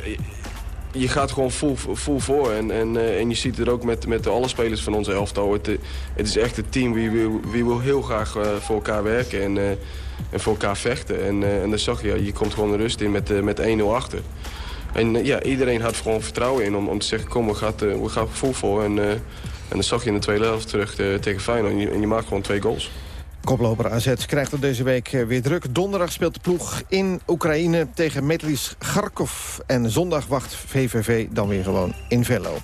je gaat gewoon vol, voor. En, en, uh, en je ziet het ook met, met alle spelers van onze elftal. Het, het is echt een team wie, wie, wie wil heel graag uh, voor elkaar werken en, en voor elkaar vechten. En, en dan zag je, je komt gewoon de rust in met, met 1-0 achter. En ja, iedereen had gewoon vertrouwen in om, om te zeggen, kom, we gaan, we gaan vol voor. En, en dan zag je in de tweede helft terug tegen Feyenoord en je maakt gewoon twee goals. Koploper AZ krijgt het deze week weer druk. Donderdag speelt de ploeg in Oekraïne tegen Metlis Kharkov. En zondag wacht VVV dan weer gewoon in Venlo.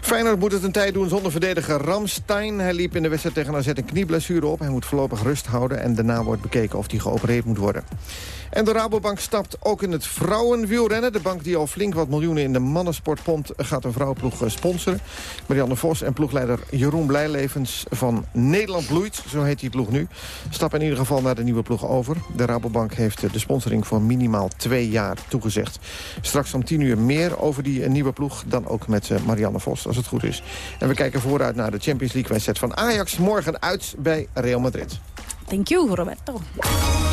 Feyenoord moet het een tijd doen zonder verdediger Ramstein. Hij liep in de wedstrijd tegen AZ een knieblessure op. Hij moet voorlopig rust houden en daarna wordt bekeken of hij geopereerd moet worden. En de Rabobank stapt ook in het vrouwenwielrennen. De bank die al flink wat miljoenen in de mannensport pompt... gaat een vrouwenploeg eh, sponsoren. Marianne Vos en ploegleider Jeroen Blijlevens van Nederland Bloeit... zo heet die ploeg nu, stappen in ieder geval naar de nieuwe ploeg over. De Rabobank heeft eh, de sponsoring voor minimaal twee jaar toegezegd. Straks om tien uur meer over die eh, nieuwe ploeg... dan ook met Marianne Vos, als het goed is. En we kijken vooruit naar de Champions League-wedstrijd van Ajax... morgen uit bij Real Madrid. Thank you, Roberto.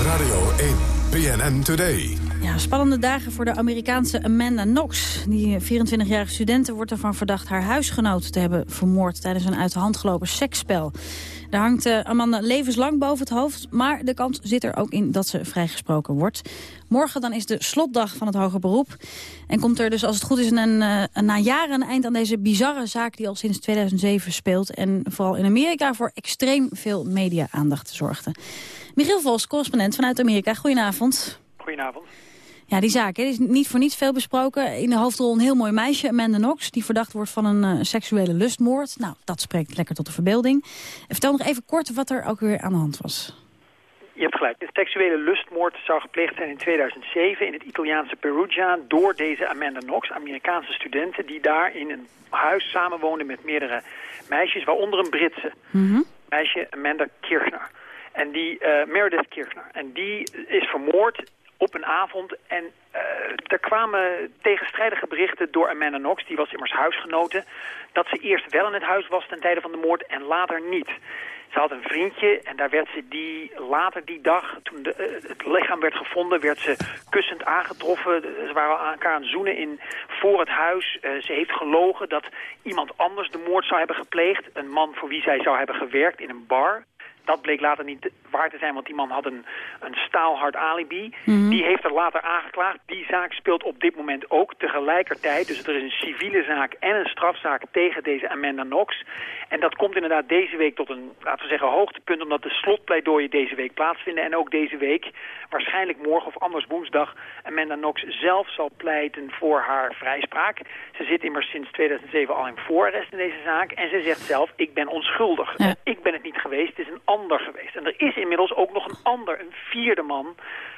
Radio 1, PNN Today. Ja, spannende dagen voor de Amerikaanse Amanda Knox. Die 24-jarige studente wordt ervan verdacht haar huisgenoot te hebben vermoord... tijdens een uit de hand gelopen seksspel. Daar hangt uh, Amanda levenslang boven het hoofd. Maar de kans zit er ook in dat ze vrijgesproken wordt. Morgen dan is de slotdag van het hoger beroep. En komt er dus als het goed is een, een, na jaren een eind aan deze bizarre zaak... die al sinds 2007 speelt. En vooral in Amerika voor extreem veel media-aandacht zorgde. Michiel Vos, correspondent vanuit Amerika. Goedenavond. Goedenavond. Ja, die zaak hè, is niet voor niets veel besproken. In de hoofdrol een heel mooi meisje, Amanda Knox... die verdacht wordt van een uh, seksuele lustmoord. Nou, dat spreekt lekker tot de verbeelding. Vertel nog even kort wat er ook weer aan de hand was. Je hebt gelijk. De seksuele lustmoord zou gepleegd zijn in 2007 in het Italiaanse Perugia... door deze Amanda Knox, Amerikaanse studenten... die daar in een huis samenwoonden met meerdere meisjes... waaronder een Britse meisje, Amanda Kirchner. En die, uh, Meredith Kirchner. En die is vermoord op een avond. En uh, er kwamen tegenstrijdige berichten door Amanda Knox, die was immers huisgenote, dat ze eerst wel in het huis was ten tijde van de moord en later niet. Ze had een vriendje en daar werd ze die later die dag, toen de, uh, het lichaam werd gevonden, werd ze kussend aangetroffen. Ze waren aan elkaar aan zoenen in, voor het huis. Uh, ze heeft gelogen dat iemand anders de moord zou hebben gepleegd. Een man voor wie zij zou hebben gewerkt in een bar dat bleek later niet waar te zijn, want die man had een, een staalhard alibi. Mm -hmm. Die heeft er later aangeklaagd. Die zaak speelt op dit moment ook tegelijkertijd. Dus er is een civiele zaak en een strafzaak tegen deze Amanda Knox. En dat komt inderdaad deze week tot een, laten we zeggen, hoogtepunt... omdat de slotpleidooien deze week plaatsvinden. En ook deze week, waarschijnlijk morgen of anders woensdag... Amanda Knox zelf zal pleiten voor haar vrijspraak. Ze zit immers sinds 2007 al in voorarrest in deze zaak. En ze zegt zelf, ik ben onschuldig. Ja. Ik ben het niet geweest, het is een ander geweest. En er is inmiddels ook nog een ander, een vierde man,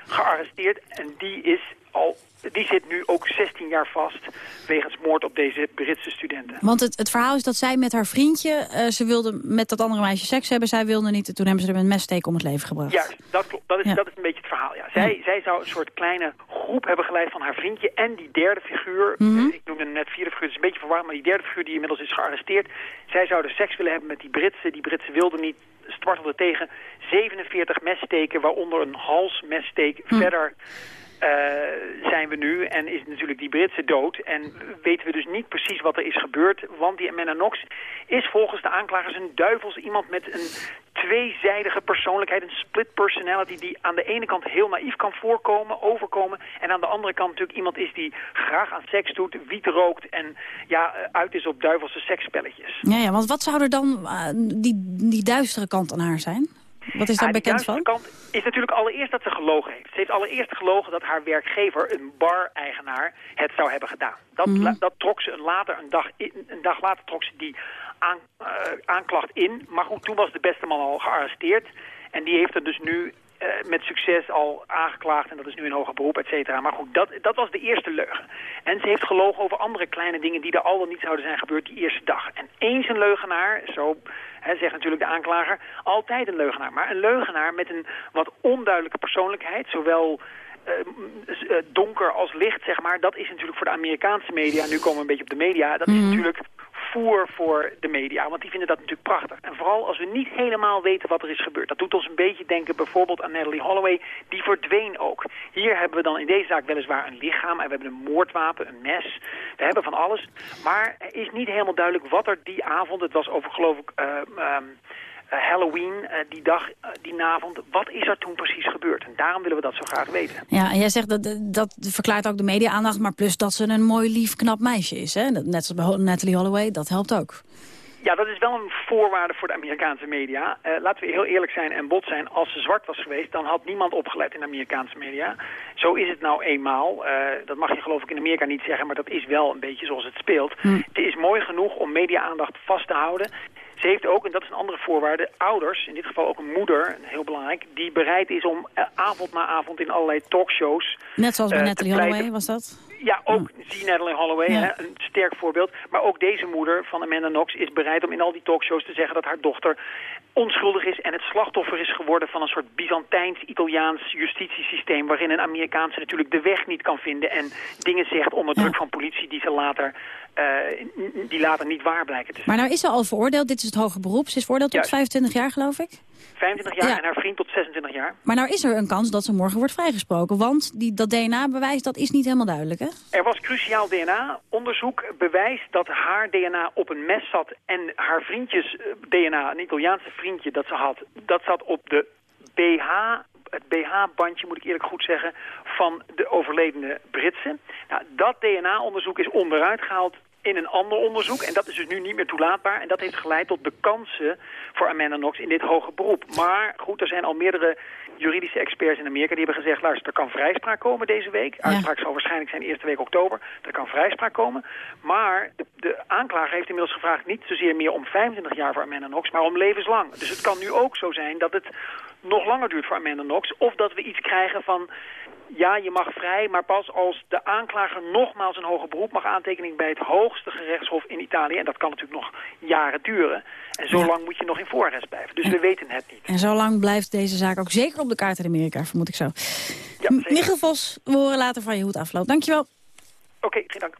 gearresteerd. En die is al, die zit nu ook 16 jaar vast wegens moord op deze Britse studenten. Want het, het verhaal is dat zij met haar vriendje, uh, ze wilde met dat andere meisje seks hebben. Zij wilde niet, toen hebben ze er met messteek om het leven gebracht. Ja, dat klopt. Dat is, ja. dat is een beetje het verhaal. Ja. Zij, ja. zij zou een soort kleine groep hebben geleid van haar vriendje en die derde figuur. Mm -hmm. Ik noemde net vierde figuur, het is een beetje verwarrend, maar die derde figuur die inmiddels is gearresteerd. Zij zouden seks willen hebben met die Britse. Die Britse wilde niet, stwartelde tegen 47 messteken, waaronder een halsmessteek hm. verder uh, zijn we nu en is natuurlijk die Britse dood. En weten we dus niet precies wat er is gebeurd. Want die Amanda Knox is volgens de aanklagers een duivels iemand met een tweezijdige persoonlijkheid. Een split personality die aan de ene kant heel naïef kan voorkomen, overkomen. En aan de andere kant natuurlijk iemand is die graag aan seks doet, wiet rookt. En ja, uit is op duivelse seksspelletjes. Ja, want wat zou er dan uh, die, die duistere kant aan haar zijn? Wat is daar ja, bekend van? De kant is natuurlijk allereerst dat ze gelogen heeft. Ze heeft allereerst gelogen dat haar werkgever, een bar-eigenaar, het zou hebben gedaan. Dat, mm -hmm. dat trok ze een, later, een, dag in, een dag later trok ze die aan, uh, aanklacht in. Maar goed, toen was de beste man al gearresteerd. En die heeft er dus nu uh, met succes al aangeklaagd en dat is nu in hoger beroep, et cetera. Maar goed, dat, dat was de eerste leugen. En ze heeft gelogen over andere kleine dingen die er al dan niet zouden zijn gebeurd die eerste dag. En eens een leugenaar, zo hè, zegt natuurlijk de aanklager, altijd een leugenaar. Maar een leugenaar met een wat onduidelijke persoonlijkheid, zowel uh, donker als licht, zeg maar, dat is natuurlijk voor de Amerikaanse media, nu komen we een beetje op de media, dat mm -hmm. is natuurlijk voer voor de media, want die vinden dat natuurlijk prachtig. En vooral als we niet helemaal weten wat er is gebeurd. Dat doet ons een beetje denken bijvoorbeeld aan Natalie Holloway, die verdween ook. Hier hebben we dan in deze zaak weliswaar een lichaam en we hebben een moordwapen, een mes. We hebben van alles, maar er is niet helemaal duidelijk wat er die avond, het was over geloof ik... Um, uh, Halloween, uh, die dag, uh, die avond. Wat is er toen precies gebeurd? En daarom willen we dat zo graag weten. Ja, en jij zegt dat dat verklaart ook de media-aandacht... maar plus dat ze een mooi, lief, knap meisje is. Hè? Net zoals bij Natalie Holloway, dat helpt ook. Ja, dat is wel een voorwaarde voor de Amerikaanse media. Uh, laten we heel eerlijk zijn en bot zijn. Als ze zwart was geweest, dan had niemand opgelet in de Amerikaanse media. Zo is het nou eenmaal. Uh, dat mag je geloof ik in Amerika niet zeggen, maar dat is wel een beetje zoals het speelt. Hm. Het is mooi genoeg om media-aandacht vast te houden. Ze heeft ook, en dat is een andere voorwaarde, ouders, in dit geval ook een moeder, heel belangrijk, die bereid is om eh, avond na avond in allerlei talkshows... Net zoals bij eh, Natalie Holloway, was dat? ja, ook zie Natalie Holloway, Ja. hè, een sterk voorbeeld. Maar ook deze moeder van Amanda Knox is bereid om in al die talkshows te zeggen dat haar dochter onschuldig is en het slachtoffer is geworden van een soort Byzantijns-Italiaans justitiesysteem waarin een Amerikaanse natuurlijk de weg niet kan vinden en dingen zegt onder druk van politie die ze later, eh, die later niet waar blijken te zijn. Maar nou is ze al veroordeeld, dit is het hoge beroep. Ze is veroordeeld tot Juist. 25 jaar, geloof ik. 25 jaar Ja. en haar vriend tot 26 jaar. Maar nou is er een kans dat ze morgen wordt vrijgesproken. Want die, dat DNA-bewijs, dat is niet helemaal duidelijk, hè? Er was cruciaal DNA-onderzoek. Bewijs dat haar DNA op een mes zat en haar vriendjes eh, DNA, een Italiaanse vriendje dat ze had, dat zat op de BH, het BH-bandje moet ik eerlijk goed zeggen, van de overledene Britse. Nou, dat DNA-onderzoek is onderuit gehaald in een ander onderzoek. En dat is dus nu niet meer toelaatbaar. En dat heeft geleid tot de kansen voor Amanda Knox in dit hoge beroep. Maar goed, er zijn al meerdere juridische experts in Amerika die hebben gezegd... luister, er kan vrijspraak komen deze week. Uitspraak zal waarschijnlijk zijn eerste week oktober. Er kan vrijspraak komen. Maar de, de aanklager heeft inmiddels gevraagd... niet zozeer meer om 25 jaar voor Amanda Knox, maar om levenslang. Dus het kan nu ook zo zijn dat het nog langer duurt voor Amanda Knox. Of dat we iets krijgen van... Ja, je mag vrij, maar pas als de aanklager nogmaals een hoger beroep mag aantekening bij het hoogste gerechtshof in Italië. En dat kan natuurlijk nog jaren duren. En zo lang moet je nog in voorarrest blijven. Dus we weten het niet. En zo lang blijft deze zaak ook zeker op de kaart in Amerika, vermoed ik zo. Michiel Vos, we horen later van je hoe het afloopt. Dankjewel. Oké, geen dank.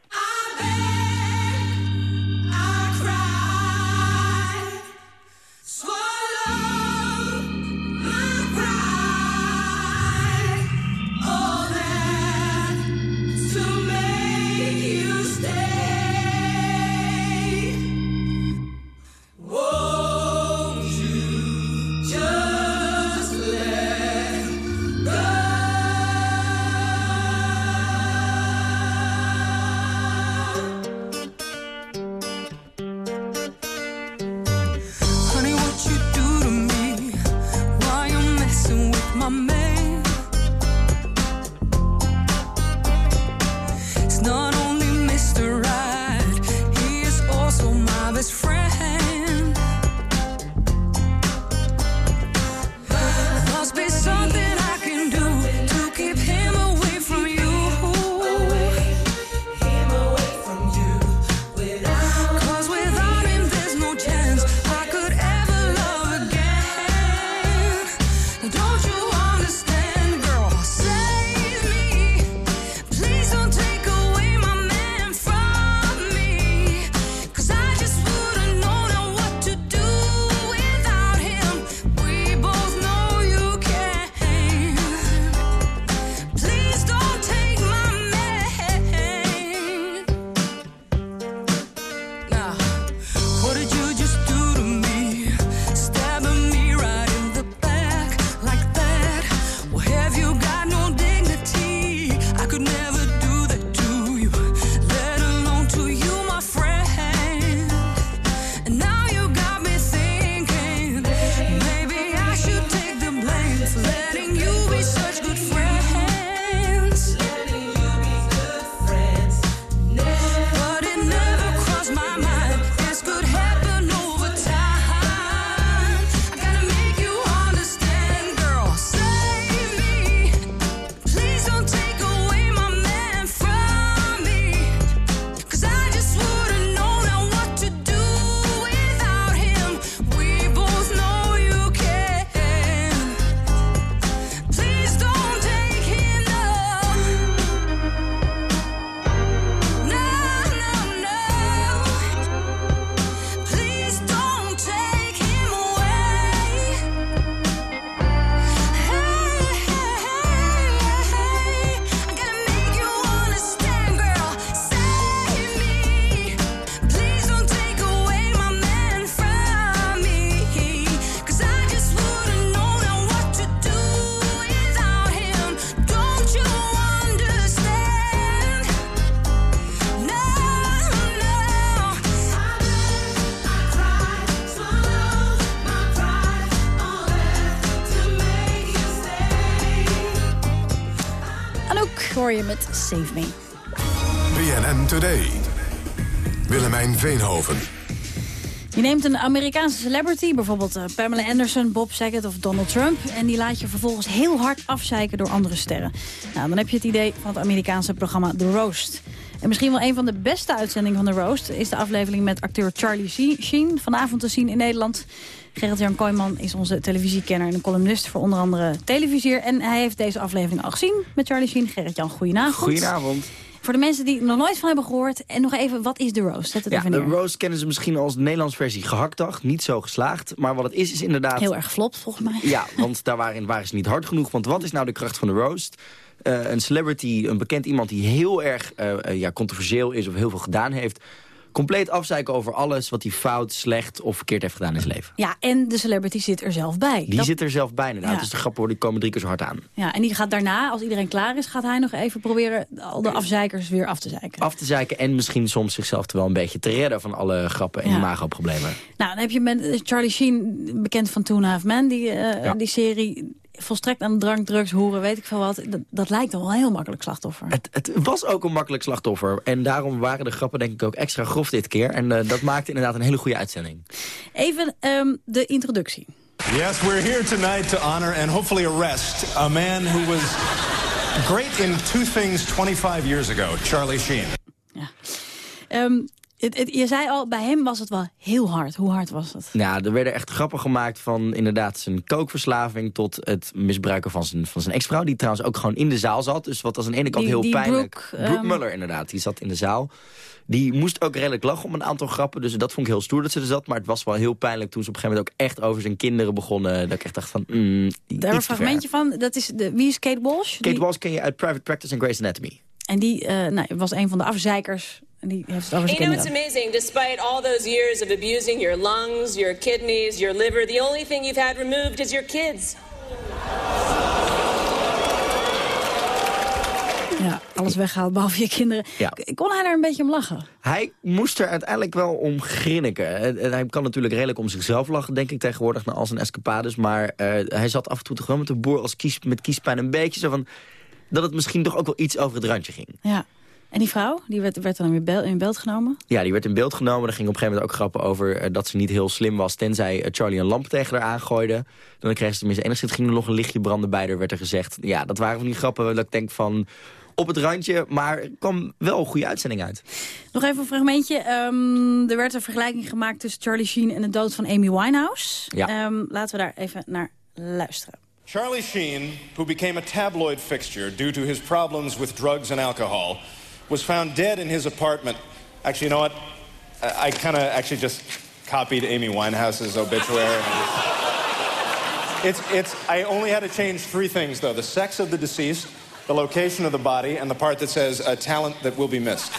Veenhoven. Je neemt een Amerikaanse celebrity, bijvoorbeeld eh, Pamela Anderson, Bob Saget of Donald Trump... en die laat je vervolgens heel hard afzeiken door andere sterren. Nou, dan heb je het idee van het Amerikaanse programma The Roast. En misschien wel een van de beste uitzendingen van The Roast... is de aflevering met acteur Charlie Sheen, vanavond te zien in Nederland... Gerrit-Jan Kooijman is onze televisiekenner en een columnist voor onder andere televisier. En hij heeft deze aflevering al gezien met Charlie Sheen. Gerrit-Jan, goedenavond. Goedenavond. Voor de mensen die er nog nooit van hebben gehoord. En nog even, wat is de roast? Zet het Ja, de roast kennen ze misschien als de Nederlandse versie gehaktdag. Niet zo geslaagd. Maar wat het is, is inderdaad... Heel erg geflopt, volgens mij. Ja, want daar waren, waren ze niet hard genoeg. Want wat is nou de kracht van de roast? Eh, een celebrity, een bekend iemand die heel erg eh, eh, ja, controversieel is... of heel veel gedaan heeft... compleet afzeiken over alles wat hij fout, slecht of verkeerd heeft gedaan in zijn leven. Ja, en de celebrity zit er zelf bij. Die Dat- zit er zelf bij inderdaad. Ja. Dus de grappen die komen drie keer zo hard aan. Ja, en die gaat daarna, als iedereen klaar is, gaat hij nog even proberen al de afzeikers weer af te zeiken. Af te zeiken en misschien soms zichzelf er wel een beetje te redden... van alle grappen en Ja. imago-problemen. Nou, dan heb je met eh, Charlie Sheen, bekend van Two and a Half Men, die, eh, Ja. die serie. Volstrekt aan drank, drugs, hoeren, weet ik veel wat. Dat, dat lijkt wel een heel makkelijk slachtoffer. Het, het was ook een makkelijk slachtoffer. En daarom waren de grappen denk ik ook extra grof dit keer. En eh, dat maakte inderdaad een hele goede uitzending. Even ehm, de introductie. Yes, we're here tonight to honor and hopefully arrest a man who was great in two things 25 years ago, Charlie Sheen. Ehm, het, het- je zei al, bij hem was het wel heel hard. Hoe hard was het? Ja, er werden echt grappen gemaakt van inderdaad zijn kookverslaving... tot het misbruiken van zijn, van zijn ex-vrouw. Die trouwens ook gewoon in de zaal zat. Dus wat was aan de ene kant Die- heel die pijnlijk. Brooke, Brooke ehm, Muller inderdaad, die zat in de zaal. Die moest ook redelijk lachen om een aantal grappen. Dus dat vond ik heel stoer dat ze er zat. Maar het was wel heel pijnlijk toen ze op een gegeven moment ook echt over zijn kinderen begonnen. Dat ik echt dacht van, mm, Daar een fragmentje van. Dat is de, wie is Kate Walsh? Kate Die- Walsh ken je uit Private Practice en Grey's Anatomy. En die eh, nou, was een van de afzeikers. En die heeft het over zijn You know, it's amazing. Despite all those years of abusing your lungs, your kidneys, your liver, the only thing you've had removed is your kids. Ja, alles weggehaald, behalve je kinderen. Ja. Kon hij er een beetje om lachen? Hij moest er uiteindelijk wel om grinniken. En- en Hij kan natuurlijk redelijk om zichzelf lachen, denk ik tegenwoordig, na al zijn escapades. Maar eh, hij zat af en toe toch wel met de boer als kies, met kiespijn een beetje zo van... dat het misschien toch ook wel iets over het randje ging. Ja. En die vrouw, die werd, werd dan weer bel- in beeld genomen? Ja, die werd in beeld genomen. Er ging op een gegeven moment ook grappen over eh, dat ze niet heel slim was... tenzij eh, Charlie een lamp tegen haar aangooide. Dan kreeg ze tenminste enigszins ging er nog een lichtje branden bij haar, werd er gezegd. Ja, dat waren van die grappen dat ik denk van op het randje... maar er kwam wel een goede uitzending uit. Nog even een fragmentje. Ehm, er werd een vergelijking gemaakt tussen Charlie Sheen en de dood van Amy Winehouse. Ja. Ehm, laten we daar even naar luisteren. Charlie Sheen, who became a tabloid fixture due to his problems with drugs and alcohol, was found dead in his apartment. Actually, you know what? I, I kind of actually just copied Amy Winehouse's obituary. it's, it's, I only had to change three things, though. The sex of the deceased, the location of the body, and the part that says a talent that will be missed.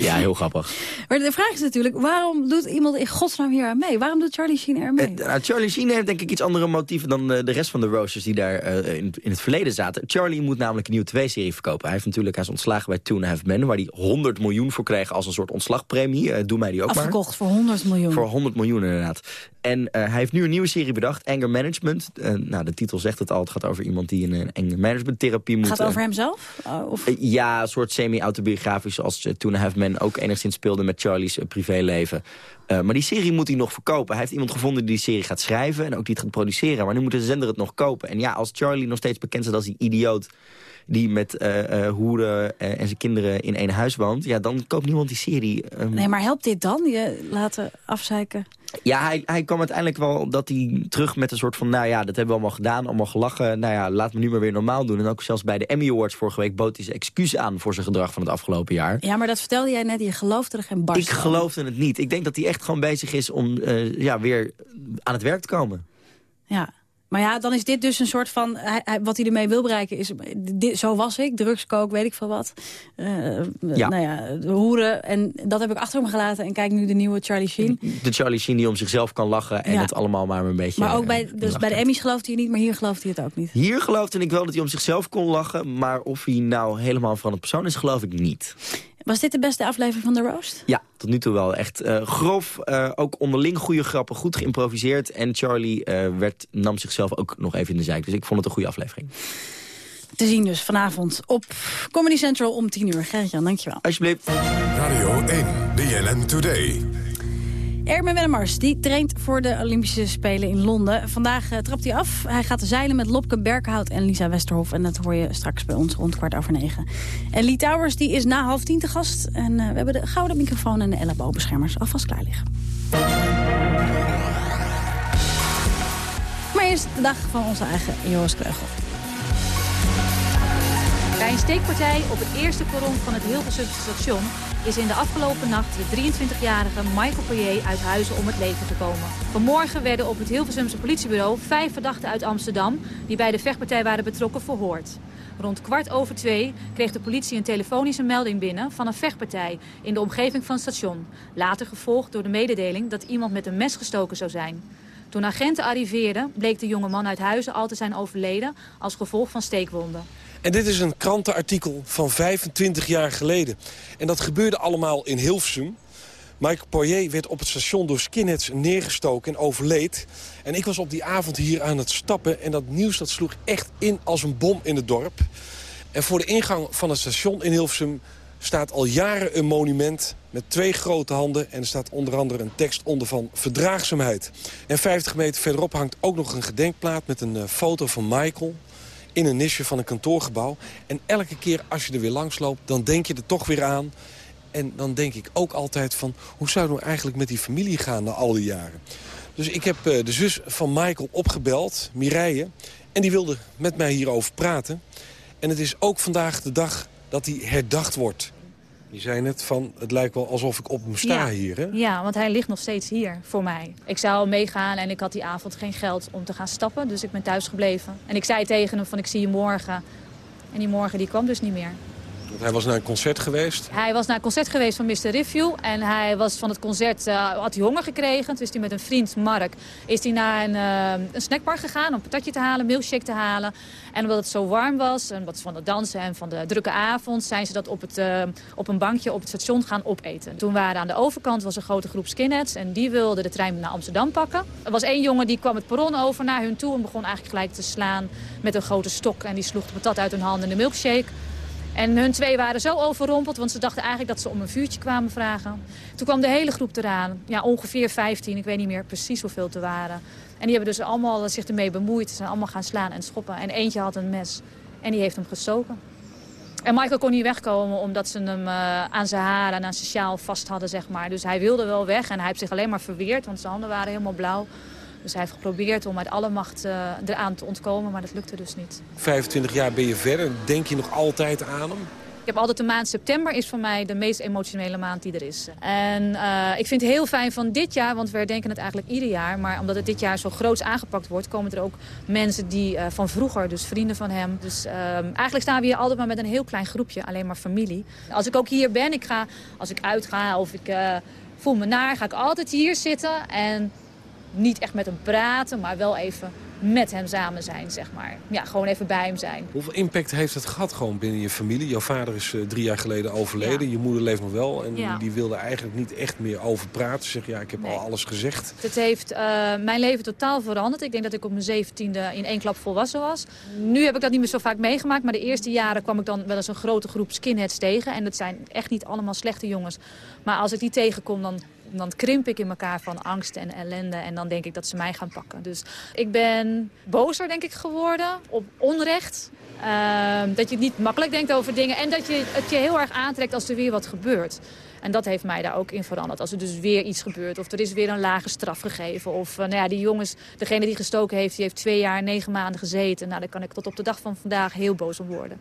(laughs) Ja, heel grappig. Maar de vraag is natuurlijk, waarom doet iemand in godsnaam hier aan mee? Waarom doet Charlie Sheen er mee? Eh, nou, Charlie Sheen heeft denk ik iets andere motieven dan eh, de rest van de roasters die daar eh, in, in het verleden zaten. Charlie moet namelijk een nieuwe 2-serie verkopen. Hij heeft natuurlijk, hij is ontslagen bij Two and a Half Men, waar hij 100 miljoen voor kreeg als een soort ontslagpremie. Eh, doe mij die ook maar. Afgekocht voor 100 miljoen. Voor 100 miljoen inderdaad. En eh, hij heeft nu een nieuwe serie bedacht, Anger Management. Eh, nou, de titel zegt het al, het gaat over iemand die in een anger management therapie moet. Gaat het eh, over hemzelf? Oh, of... eh, Ja, een soort semi-autobiografisch zoals uh, Two and a Half Men ook enigszins speelde met Charlie's eh, privéleven. Eh, maar die serie moet hij nog verkopen. Hij heeft iemand gevonden die die serie gaat schrijven en ook die het gaat produceren. Maar nu moet de zender het nog kopen. En ja, als Charlie nog steeds bekend staat als die idioot die met eh eh, hoeren eh, en zijn kinderen in één huis woont... ja, dan koopt niemand die serie. Ehm, Nee, maar helpt dit dan? Je laten afzeiken? ja, hij, hij kwam uiteindelijk wel dat hij terug met een soort van... nou ja, dat hebben we allemaal gedaan, allemaal gelachen. Nou ja, laat me nu maar weer normaal doen. En ook zelfs bij de Emmy Awards vorige week bood hij zijn excuus aan... voor zijn gedrag van het afgelopen jaar. Ja, maar dat vertelde jij net, je geloofde er geen barst Ik geloofde het niet. Ik denk dat hij echt gewoon bezig is om ja, weer aan het werk te komen. Ja. Maar ja, dan is dit dus een soort van... Hij, wat hij ermee wil bereiken is... Dit, zo was ik, drugskook, weet ik veel wat. Eh, Ja. Nou ja, de hoeren. En dat heb ik achter me gelaten. En kijk nu de nieuwe Charlie Sheen. De Charlie Sheen die om zichzelf kan lachen en Ja. het allemaal maar een beetje... Maar ook eh, bij, in dus bij de. Emmys geloofde hij niet, maar hier geloofde hij het ook niet. Hier geloofde ik wel dat hij om zichzelf kon lachen... maar of hij nou helemaal een veranderd persoon is, geloof ik niet. Was dit de beste aflevering van The Roast? Ja, tot nu toe wel. Echt eh, grof, eh, ook onderling goede grappen, goed geïmproviseerd. En Charlie eh, werd, nam zichzelf ook nog even in de zijk. Dus ik vond het een goede aflevering. Te zien dus vanavond op Comedy Central om 10 uur. Gerrit-Jan, dankjewel. Alsjeblieft. Radio 1, BNN Today. Ermen Wennemars die traint voor de Olympische Spelen in Londen. Vandaag uh, trapt hij af. Hij gaat zeilen met Lopke Berkhout en Lisa Westerhof. En dat hoor je straks bij ons rond kwart over negen. En Lee Towers die is na half tien te gast. En uh, we hebben de gouden microfoon en de ellebogenbeschermers alvast klaar liggen. Maar eerst de dag van onze eigen Joris Kreugel. Bij een steekpartij op het eerste perron van het Hilversumse station... is in de afgelopen nacht de 23-jarige Michael Poirier uit Huizen om het leven gekomen. Vanmorgen werden op het Hilversumse politiebureau vijf verdachten uit Amsterdam... die bij de vechtpartij waren betrokken verhoord. Rond kwart over twee kreeg de politie een telefonische melding binnen van een vechtpartij in de omgeving van het station. Later gevolgd door de mededeling dat iemand met een mes gestoken zou zijn. Toen agenten arriveerden bleek de jonge man uit Huizen al te zijn overleden als gevolg van steekwonden. En dit is een krantenartikel van 25 jaar geleden. En dat gebeurde allemaal in Hilversum. Michael Poirier werd op het station door skinheads neergestoken en overleed. En ik was op die avond hier aan het stappen. En dat nieuws dat sloeg echt in als een bom in het dorp. En voor de ingang van het station in Hilversum staat al jaren een monument met twee grote handen. En er staat onder andere een tekst onder van verdraagzaamheid. En 50 meter verderop hangt ook nog een gedenkplaat met een uh, foto van Michael in een nisje van een kantoorgebouw. En elke keer als je er weer langs loopt, dan denk je er toch weer aan. En dan denk ik ook altijd van, hoe zou het nou eigenlijk met die familie gaan na al die jaren? Dus ik heb uh, de zus van Michael opgebeld, Mireille. En die wilde met mij hierover praten. En het is ook vandaag de dag dat hij herdacht wordt. Je zei net van, het lijkt wel alsof ik op hem sta ja. hier, hè? Ja, want hij ligt nog steeds hier voor mij. Ik zou meegaan en ik had die avond geen geld om te gaan stappen. Dus ik ben thuis gebleven. En ik zei tegen hem van, ik zie je morgen. En die morgen die kwam dus niet meer. Hij was naar een concert geweest. Hij was naar een concert geweest van Mr. Review. En hij was van het concert, uh, had hij honger gekregen. Is hij met een vriend, Mark, is hij naar een, uh, een snackbar gegaan om een patatje te halen, milkshake te halen. En omdat het zo warm was, en wat van het dansen en van de drukke avond, zijn ze dat op, het, uh, op een bankje op het station gaan opeten. Toen waren aan de overkant was een grote groep skinheads en die wilden de trein naar Amsterdam pakken. Er was één jongen die kwam het perron over naar hun toe en begon eigenlijk gelijk te slaan met een grote stok. En die sloeg de patat uit hun handen in de milkshake. En hun twee waren zo overrompeld, want ze dachten eigenlijk dat ze om een vuurtje kwamen vragen. Toen kwam de hele groep eraan. Ja, ongeveer 15, ik weet niet meer precies hoeveel te waren. En die hebben dus allemaal zich ermee bemoeid. Ze zijn allemaal gaan slaan en schoppen. En eentje had een mes. En die heeft hem gestoken. En Michael kon niet wegkomen omdat ze hem uh, aan zijn haren en aan zijn sjaal vast hadden, zeg maar. Dus hij wilde wel weg en hij heeft zich alleen maar verweerd, want zijn handen waren helemaal blauw. Dus hij heeft geprobeerd om uit alle macht uh, eraan te ontkomen, maar dat lukte dus niet. 25 jaar ben je verder. Denk je nog altijd aan hem? Ik heb altijd de maand september is voor mij de meest emotionele maand die er is. En uh, ik vind het heel fijn van dit jaar, want we herdenken het eigenlijk ieder jaar. Maar omdat het dit jaar zo groots aangepakt wordt, komen er ook mensen die uh, van vroeger, dus vrienden van hem. Dus uh, eigenlijk staan we hier altijd maar met een heel klein groepje, alleen maar familie. Als ik ook hier ben, ik ga, als ik uitga of ik voel me naar, ga ik altijd hier zitten en niet echt met hem praten, maar wel even met hem samen zijn, zeg maar. Ja, gewoon even bij hem zijn. Hoeveel impact heeft het gehad gewoon binnen je familie? Jouw vader is uh, drie jaar geleden overleden. Ja. Je moeder leeft nog wel. En ja. die wilde eigenlijk niet echt meer over praten. Zeg, ja, ik heb nee. al alles gezegd. Het heeft uh, mijn leven totaal veranderd. Ik denk dat ik op mijn zeventiende in één klap volwassen was. Nu heb ik dat niet meer zo vaak meegemaakt. Maar de eerste jaren kwam ik dan wel eens een grote groep skinheads tegen. En dat zijn echt niet allemaal slechte jongens. Maar als ik die tegenkom, dan dan krimp ik in elkaar van angst en ellende. En dan denk ik dat ze mij gaan pakken. Dus ik ben bozer, denk ik, geworden op onrecht. Uh, dat je niet makkelijk denkt over dingen. En dat je het je heel erg aantrekt als er weer wat gebeurt. En dat heeft mij daar ook in veranderd. Als er dus weer iets gebeurt of er is weer een lage straf gegeven. Of uh, nou ja, die jongens, degene die gestoken heeft, die heeft twee jaar, negen maanden gezeten. Nou, daar kan ik tot op de dag van vandaag heel boos om worden.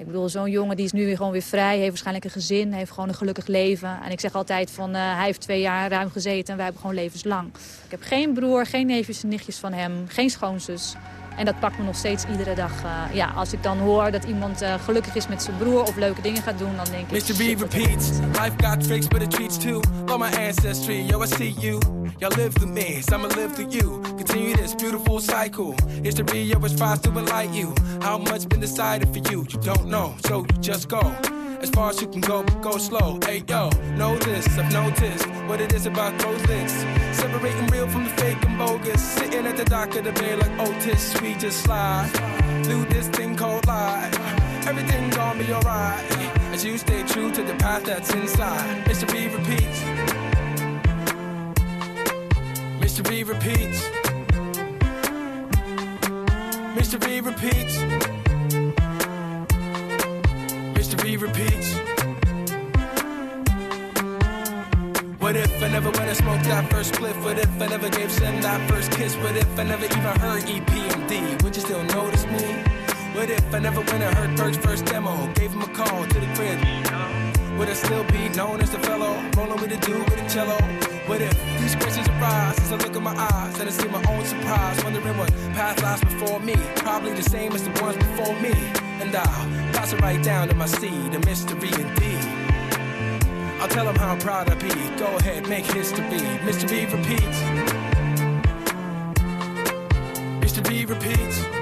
Ik bedoel, zo'n jongen die is nu weer gewoon weer vrij, heeft waarschijnlijk een gezin, heeft gewoon een gelukkig leven. En ik zeg altijd van, uh, hij heeft twee jaar ruim gezeten en wij hebben gewoon levenslang. Ik heb geen broer, geen neefjes en nichtjes van hem, geen schoonzus. En dat pakt me nog steeds iedere dag. Uh, ja, als ik dan hoor dat iemand uh, gelukkig is met zijn broer of leuke dingen gaat doen, dan denk ik... Mr. B repeats, life got tricks but it treats too. Love my ancestry, yo I see you. Y'all live through me, so I'ma live through you. Continue this beautiful cycle. History, it tries to enlighten you. How much been decided for you? You don't know, so you just go. As far as you can go, go slow. Hey yo, know this, I've noticed what it is about those links. Separating real from the fake and bogus. Sitting at the dock of the bay like oh, Otis, we just slide through this thing called life. Everything gonna be alright as you stay true to the path that's inside. Mr. B repeats. Mr. V repeats. Mr. V repeats. V repeats. What if I never went and smoked that first spliff? What if I never gave Sam that first kiss? What if I never even heard EPMD? Would you still notice me? What if I never went and heard Berg's first demo? Gave him a call to the crib. Would I still be known as the fellow rolling with a dude with a cello? What if these questions arise as I look in my eyes and I see my own surprise, wondering what path lies before me? Probably the same as the ones before me. And I'll pass it right down to my seed, a mystery indeed. I'll tell them how proud I be. Go ahead, make history. Mr. B repeats. Mr. B repeats.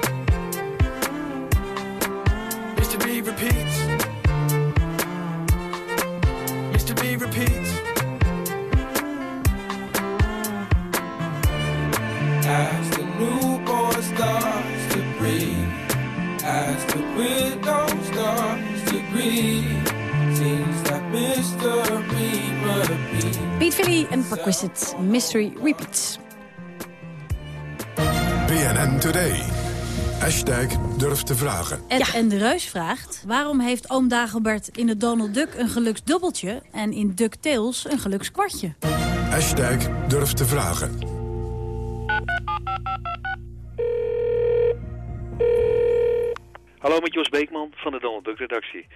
Perquisite Mystery Repeats. BNN Today. Hashtag durf te vragen. Ed en de Reus vraagt... waarom heeft oom Dagobert in de Donald Duck een geluksdubbeltje... en in DuckTales een gelukskwartje? Hashtag durf te vragen. Hallo met Jos Beekman van de Donald Duck redactie.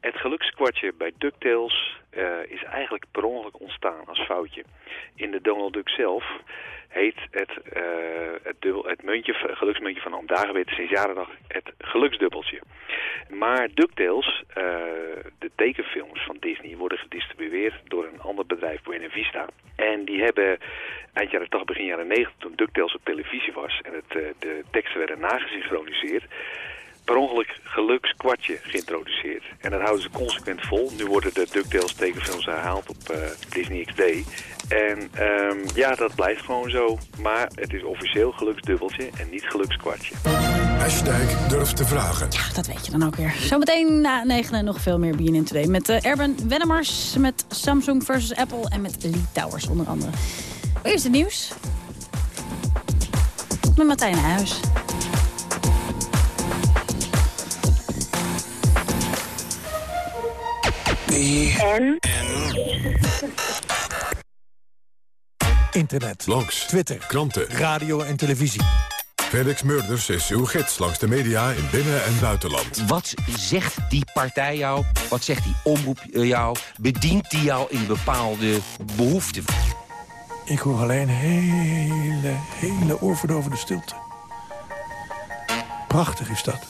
Het gelukskwartje bij DuckTales eh, is eigenlijk per ongeluk ontstaan als foutje. In de Donald Duck zelf heet het, eh, het, het muntje, geluksmuntje van Oom Dagobert sinds jaren nog het geluksdubbeltje. Maar DuckTales, eh, de tekenfilms van Disney, worden gedistribueerd door een ander bedrijf, Buena Vista. En die hebben eind jaren 80, begin jaren 90, toen DuckTales op televisie was en het, de teksten werden nagesynchroniseerd, per ongeluk gelukskwartje geïntroduceerd. En dat houden ze consequent vol. Nu worden de DuckTales tekenfilms herhaald op eh, Disney XD. En ehm, ja, dat blijft gewoon zo. Maar het is officieel geluksdubbeltje en niet gelukskwartje. Hashtag durf te vragen. Ja, dat weet je dan ook weer. Zometeen na negenen nog veel meer BNN Today. Met uh, Erben Wennemars, met Samsung versus Apple en met Lee Towers onder andere. Eerst het nieuws. Met Martijn Huis. Internet. Langs. Twitter. Kranten. Radio en televisie. Felix Murders is uw gids langs de media in binnen- en buitenland. Wat zegt die partij jou? Wat zegt die omroep eh, jou? Bedient die jou in bepaalde behoeften? Ik hoor alleen hele, hele oorverdovende stilte. Prachtig is dat.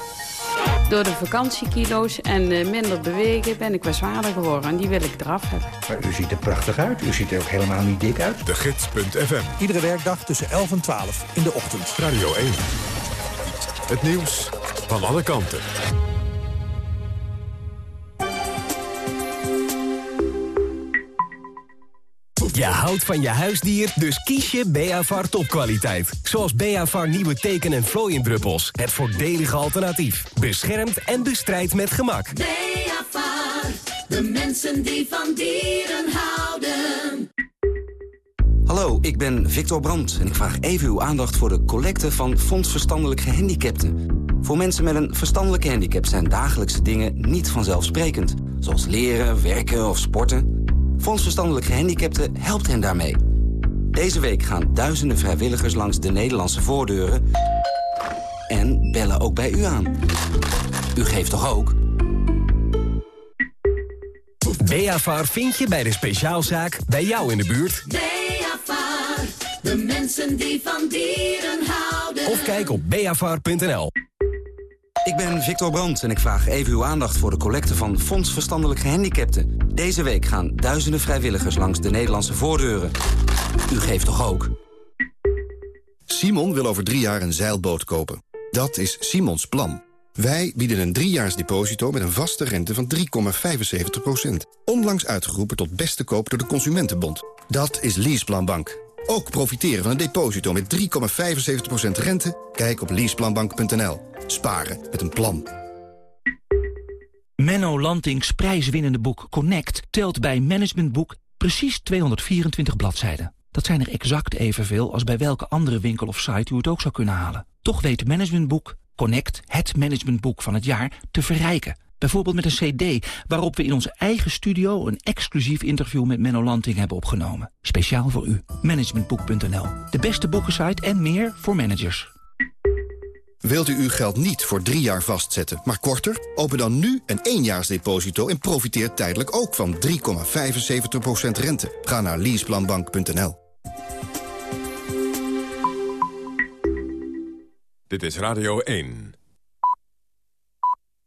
Door de vakantiekilo's en eh, minder bewegen ben ik wat zwaarder geworden. En die wil ik eraf hebben. Maar u ziet er prachtig uit. U ziet er ook helemaal niet dik uit. De Gids.fm. Iedere werkdag tussen 11 en 12 in de ochtend. Radio 1. Het nieuws van alle kanten. Je houdt van je huisdier, dus kies je Beavar topkwaliteit. Zoals Beavar nieuwe teken- en vlooiendruppels. Het voordelige alternatief. Beschermt en bestrijdt met gemak. Beavar, de mensen die van dieren houden. Hallo, ik ben Victor Brandt en ik vraag even uw aandacht voor de collecte van Fonds Verstandelijk Gehandicapten. Voor mensen met een verstandelijke handicap zijn dagelijkse dingen niet vanzelfsprekend. Zoals leren, werken of sporten. Fonds Verstandelijk Gehandicapten helpt hen daarmee. Deze week gaan duizenden vrijwilligers langs de Nederlandse voordeuren... en bellen ook bij u aan. U geeft toch ook? Beavar vind je bij de speciaalzaak bij jou in de buurt. Beavar, de mensen die van dieren houden. Of kijk op beavar.nl. Ik ben Victor Brandt en ik vraag even uw aandacht voor de collecte van Fonds Verstandelijk Gehandicapten. Deze week gaan duizenden vrijwilligers langs de Nederlandse voordeuren. U geeft toch ook? Simon wil over drie jaar een zeilboot kopen. Dat is Simons plan. Wij bieden een driejaars deposito met een vaste rente van 3,75%. Onlangs uitgeroepen tot beste koop door de Consumentenbond. Dat is Leaseplanbank. Ook profiteren van een deposito met 3,75% rente? Kijk op leaseplanbank.nl. Sparen met een plan. Menno Lantings prijswinnende boek Connect telt bij Managementboek precies 224 bladzijden. Dat zijn er exact evenveel als bij welke andere winkel of site u het ook zou kunnen halen. Toch weet Managementboek Connect, het managementboek van het jaar, te verrijken. Bijvoorbeeld met een cd waarop we in onze eigen studio... een exclusief interview met Menno Lanting hebben opgenomen. Speciaal voor u. Managementboek.nl. De beste boekensite en meer voor managers. Wilt u uw geld niet voor drie jaar vastzetten, maar korter? Open dan nu een éénjaarsdeposito en profiteer tijdelijk ook van 3,75% rente. Ga naar leaseplanbank.nl. Dit is Radio 1.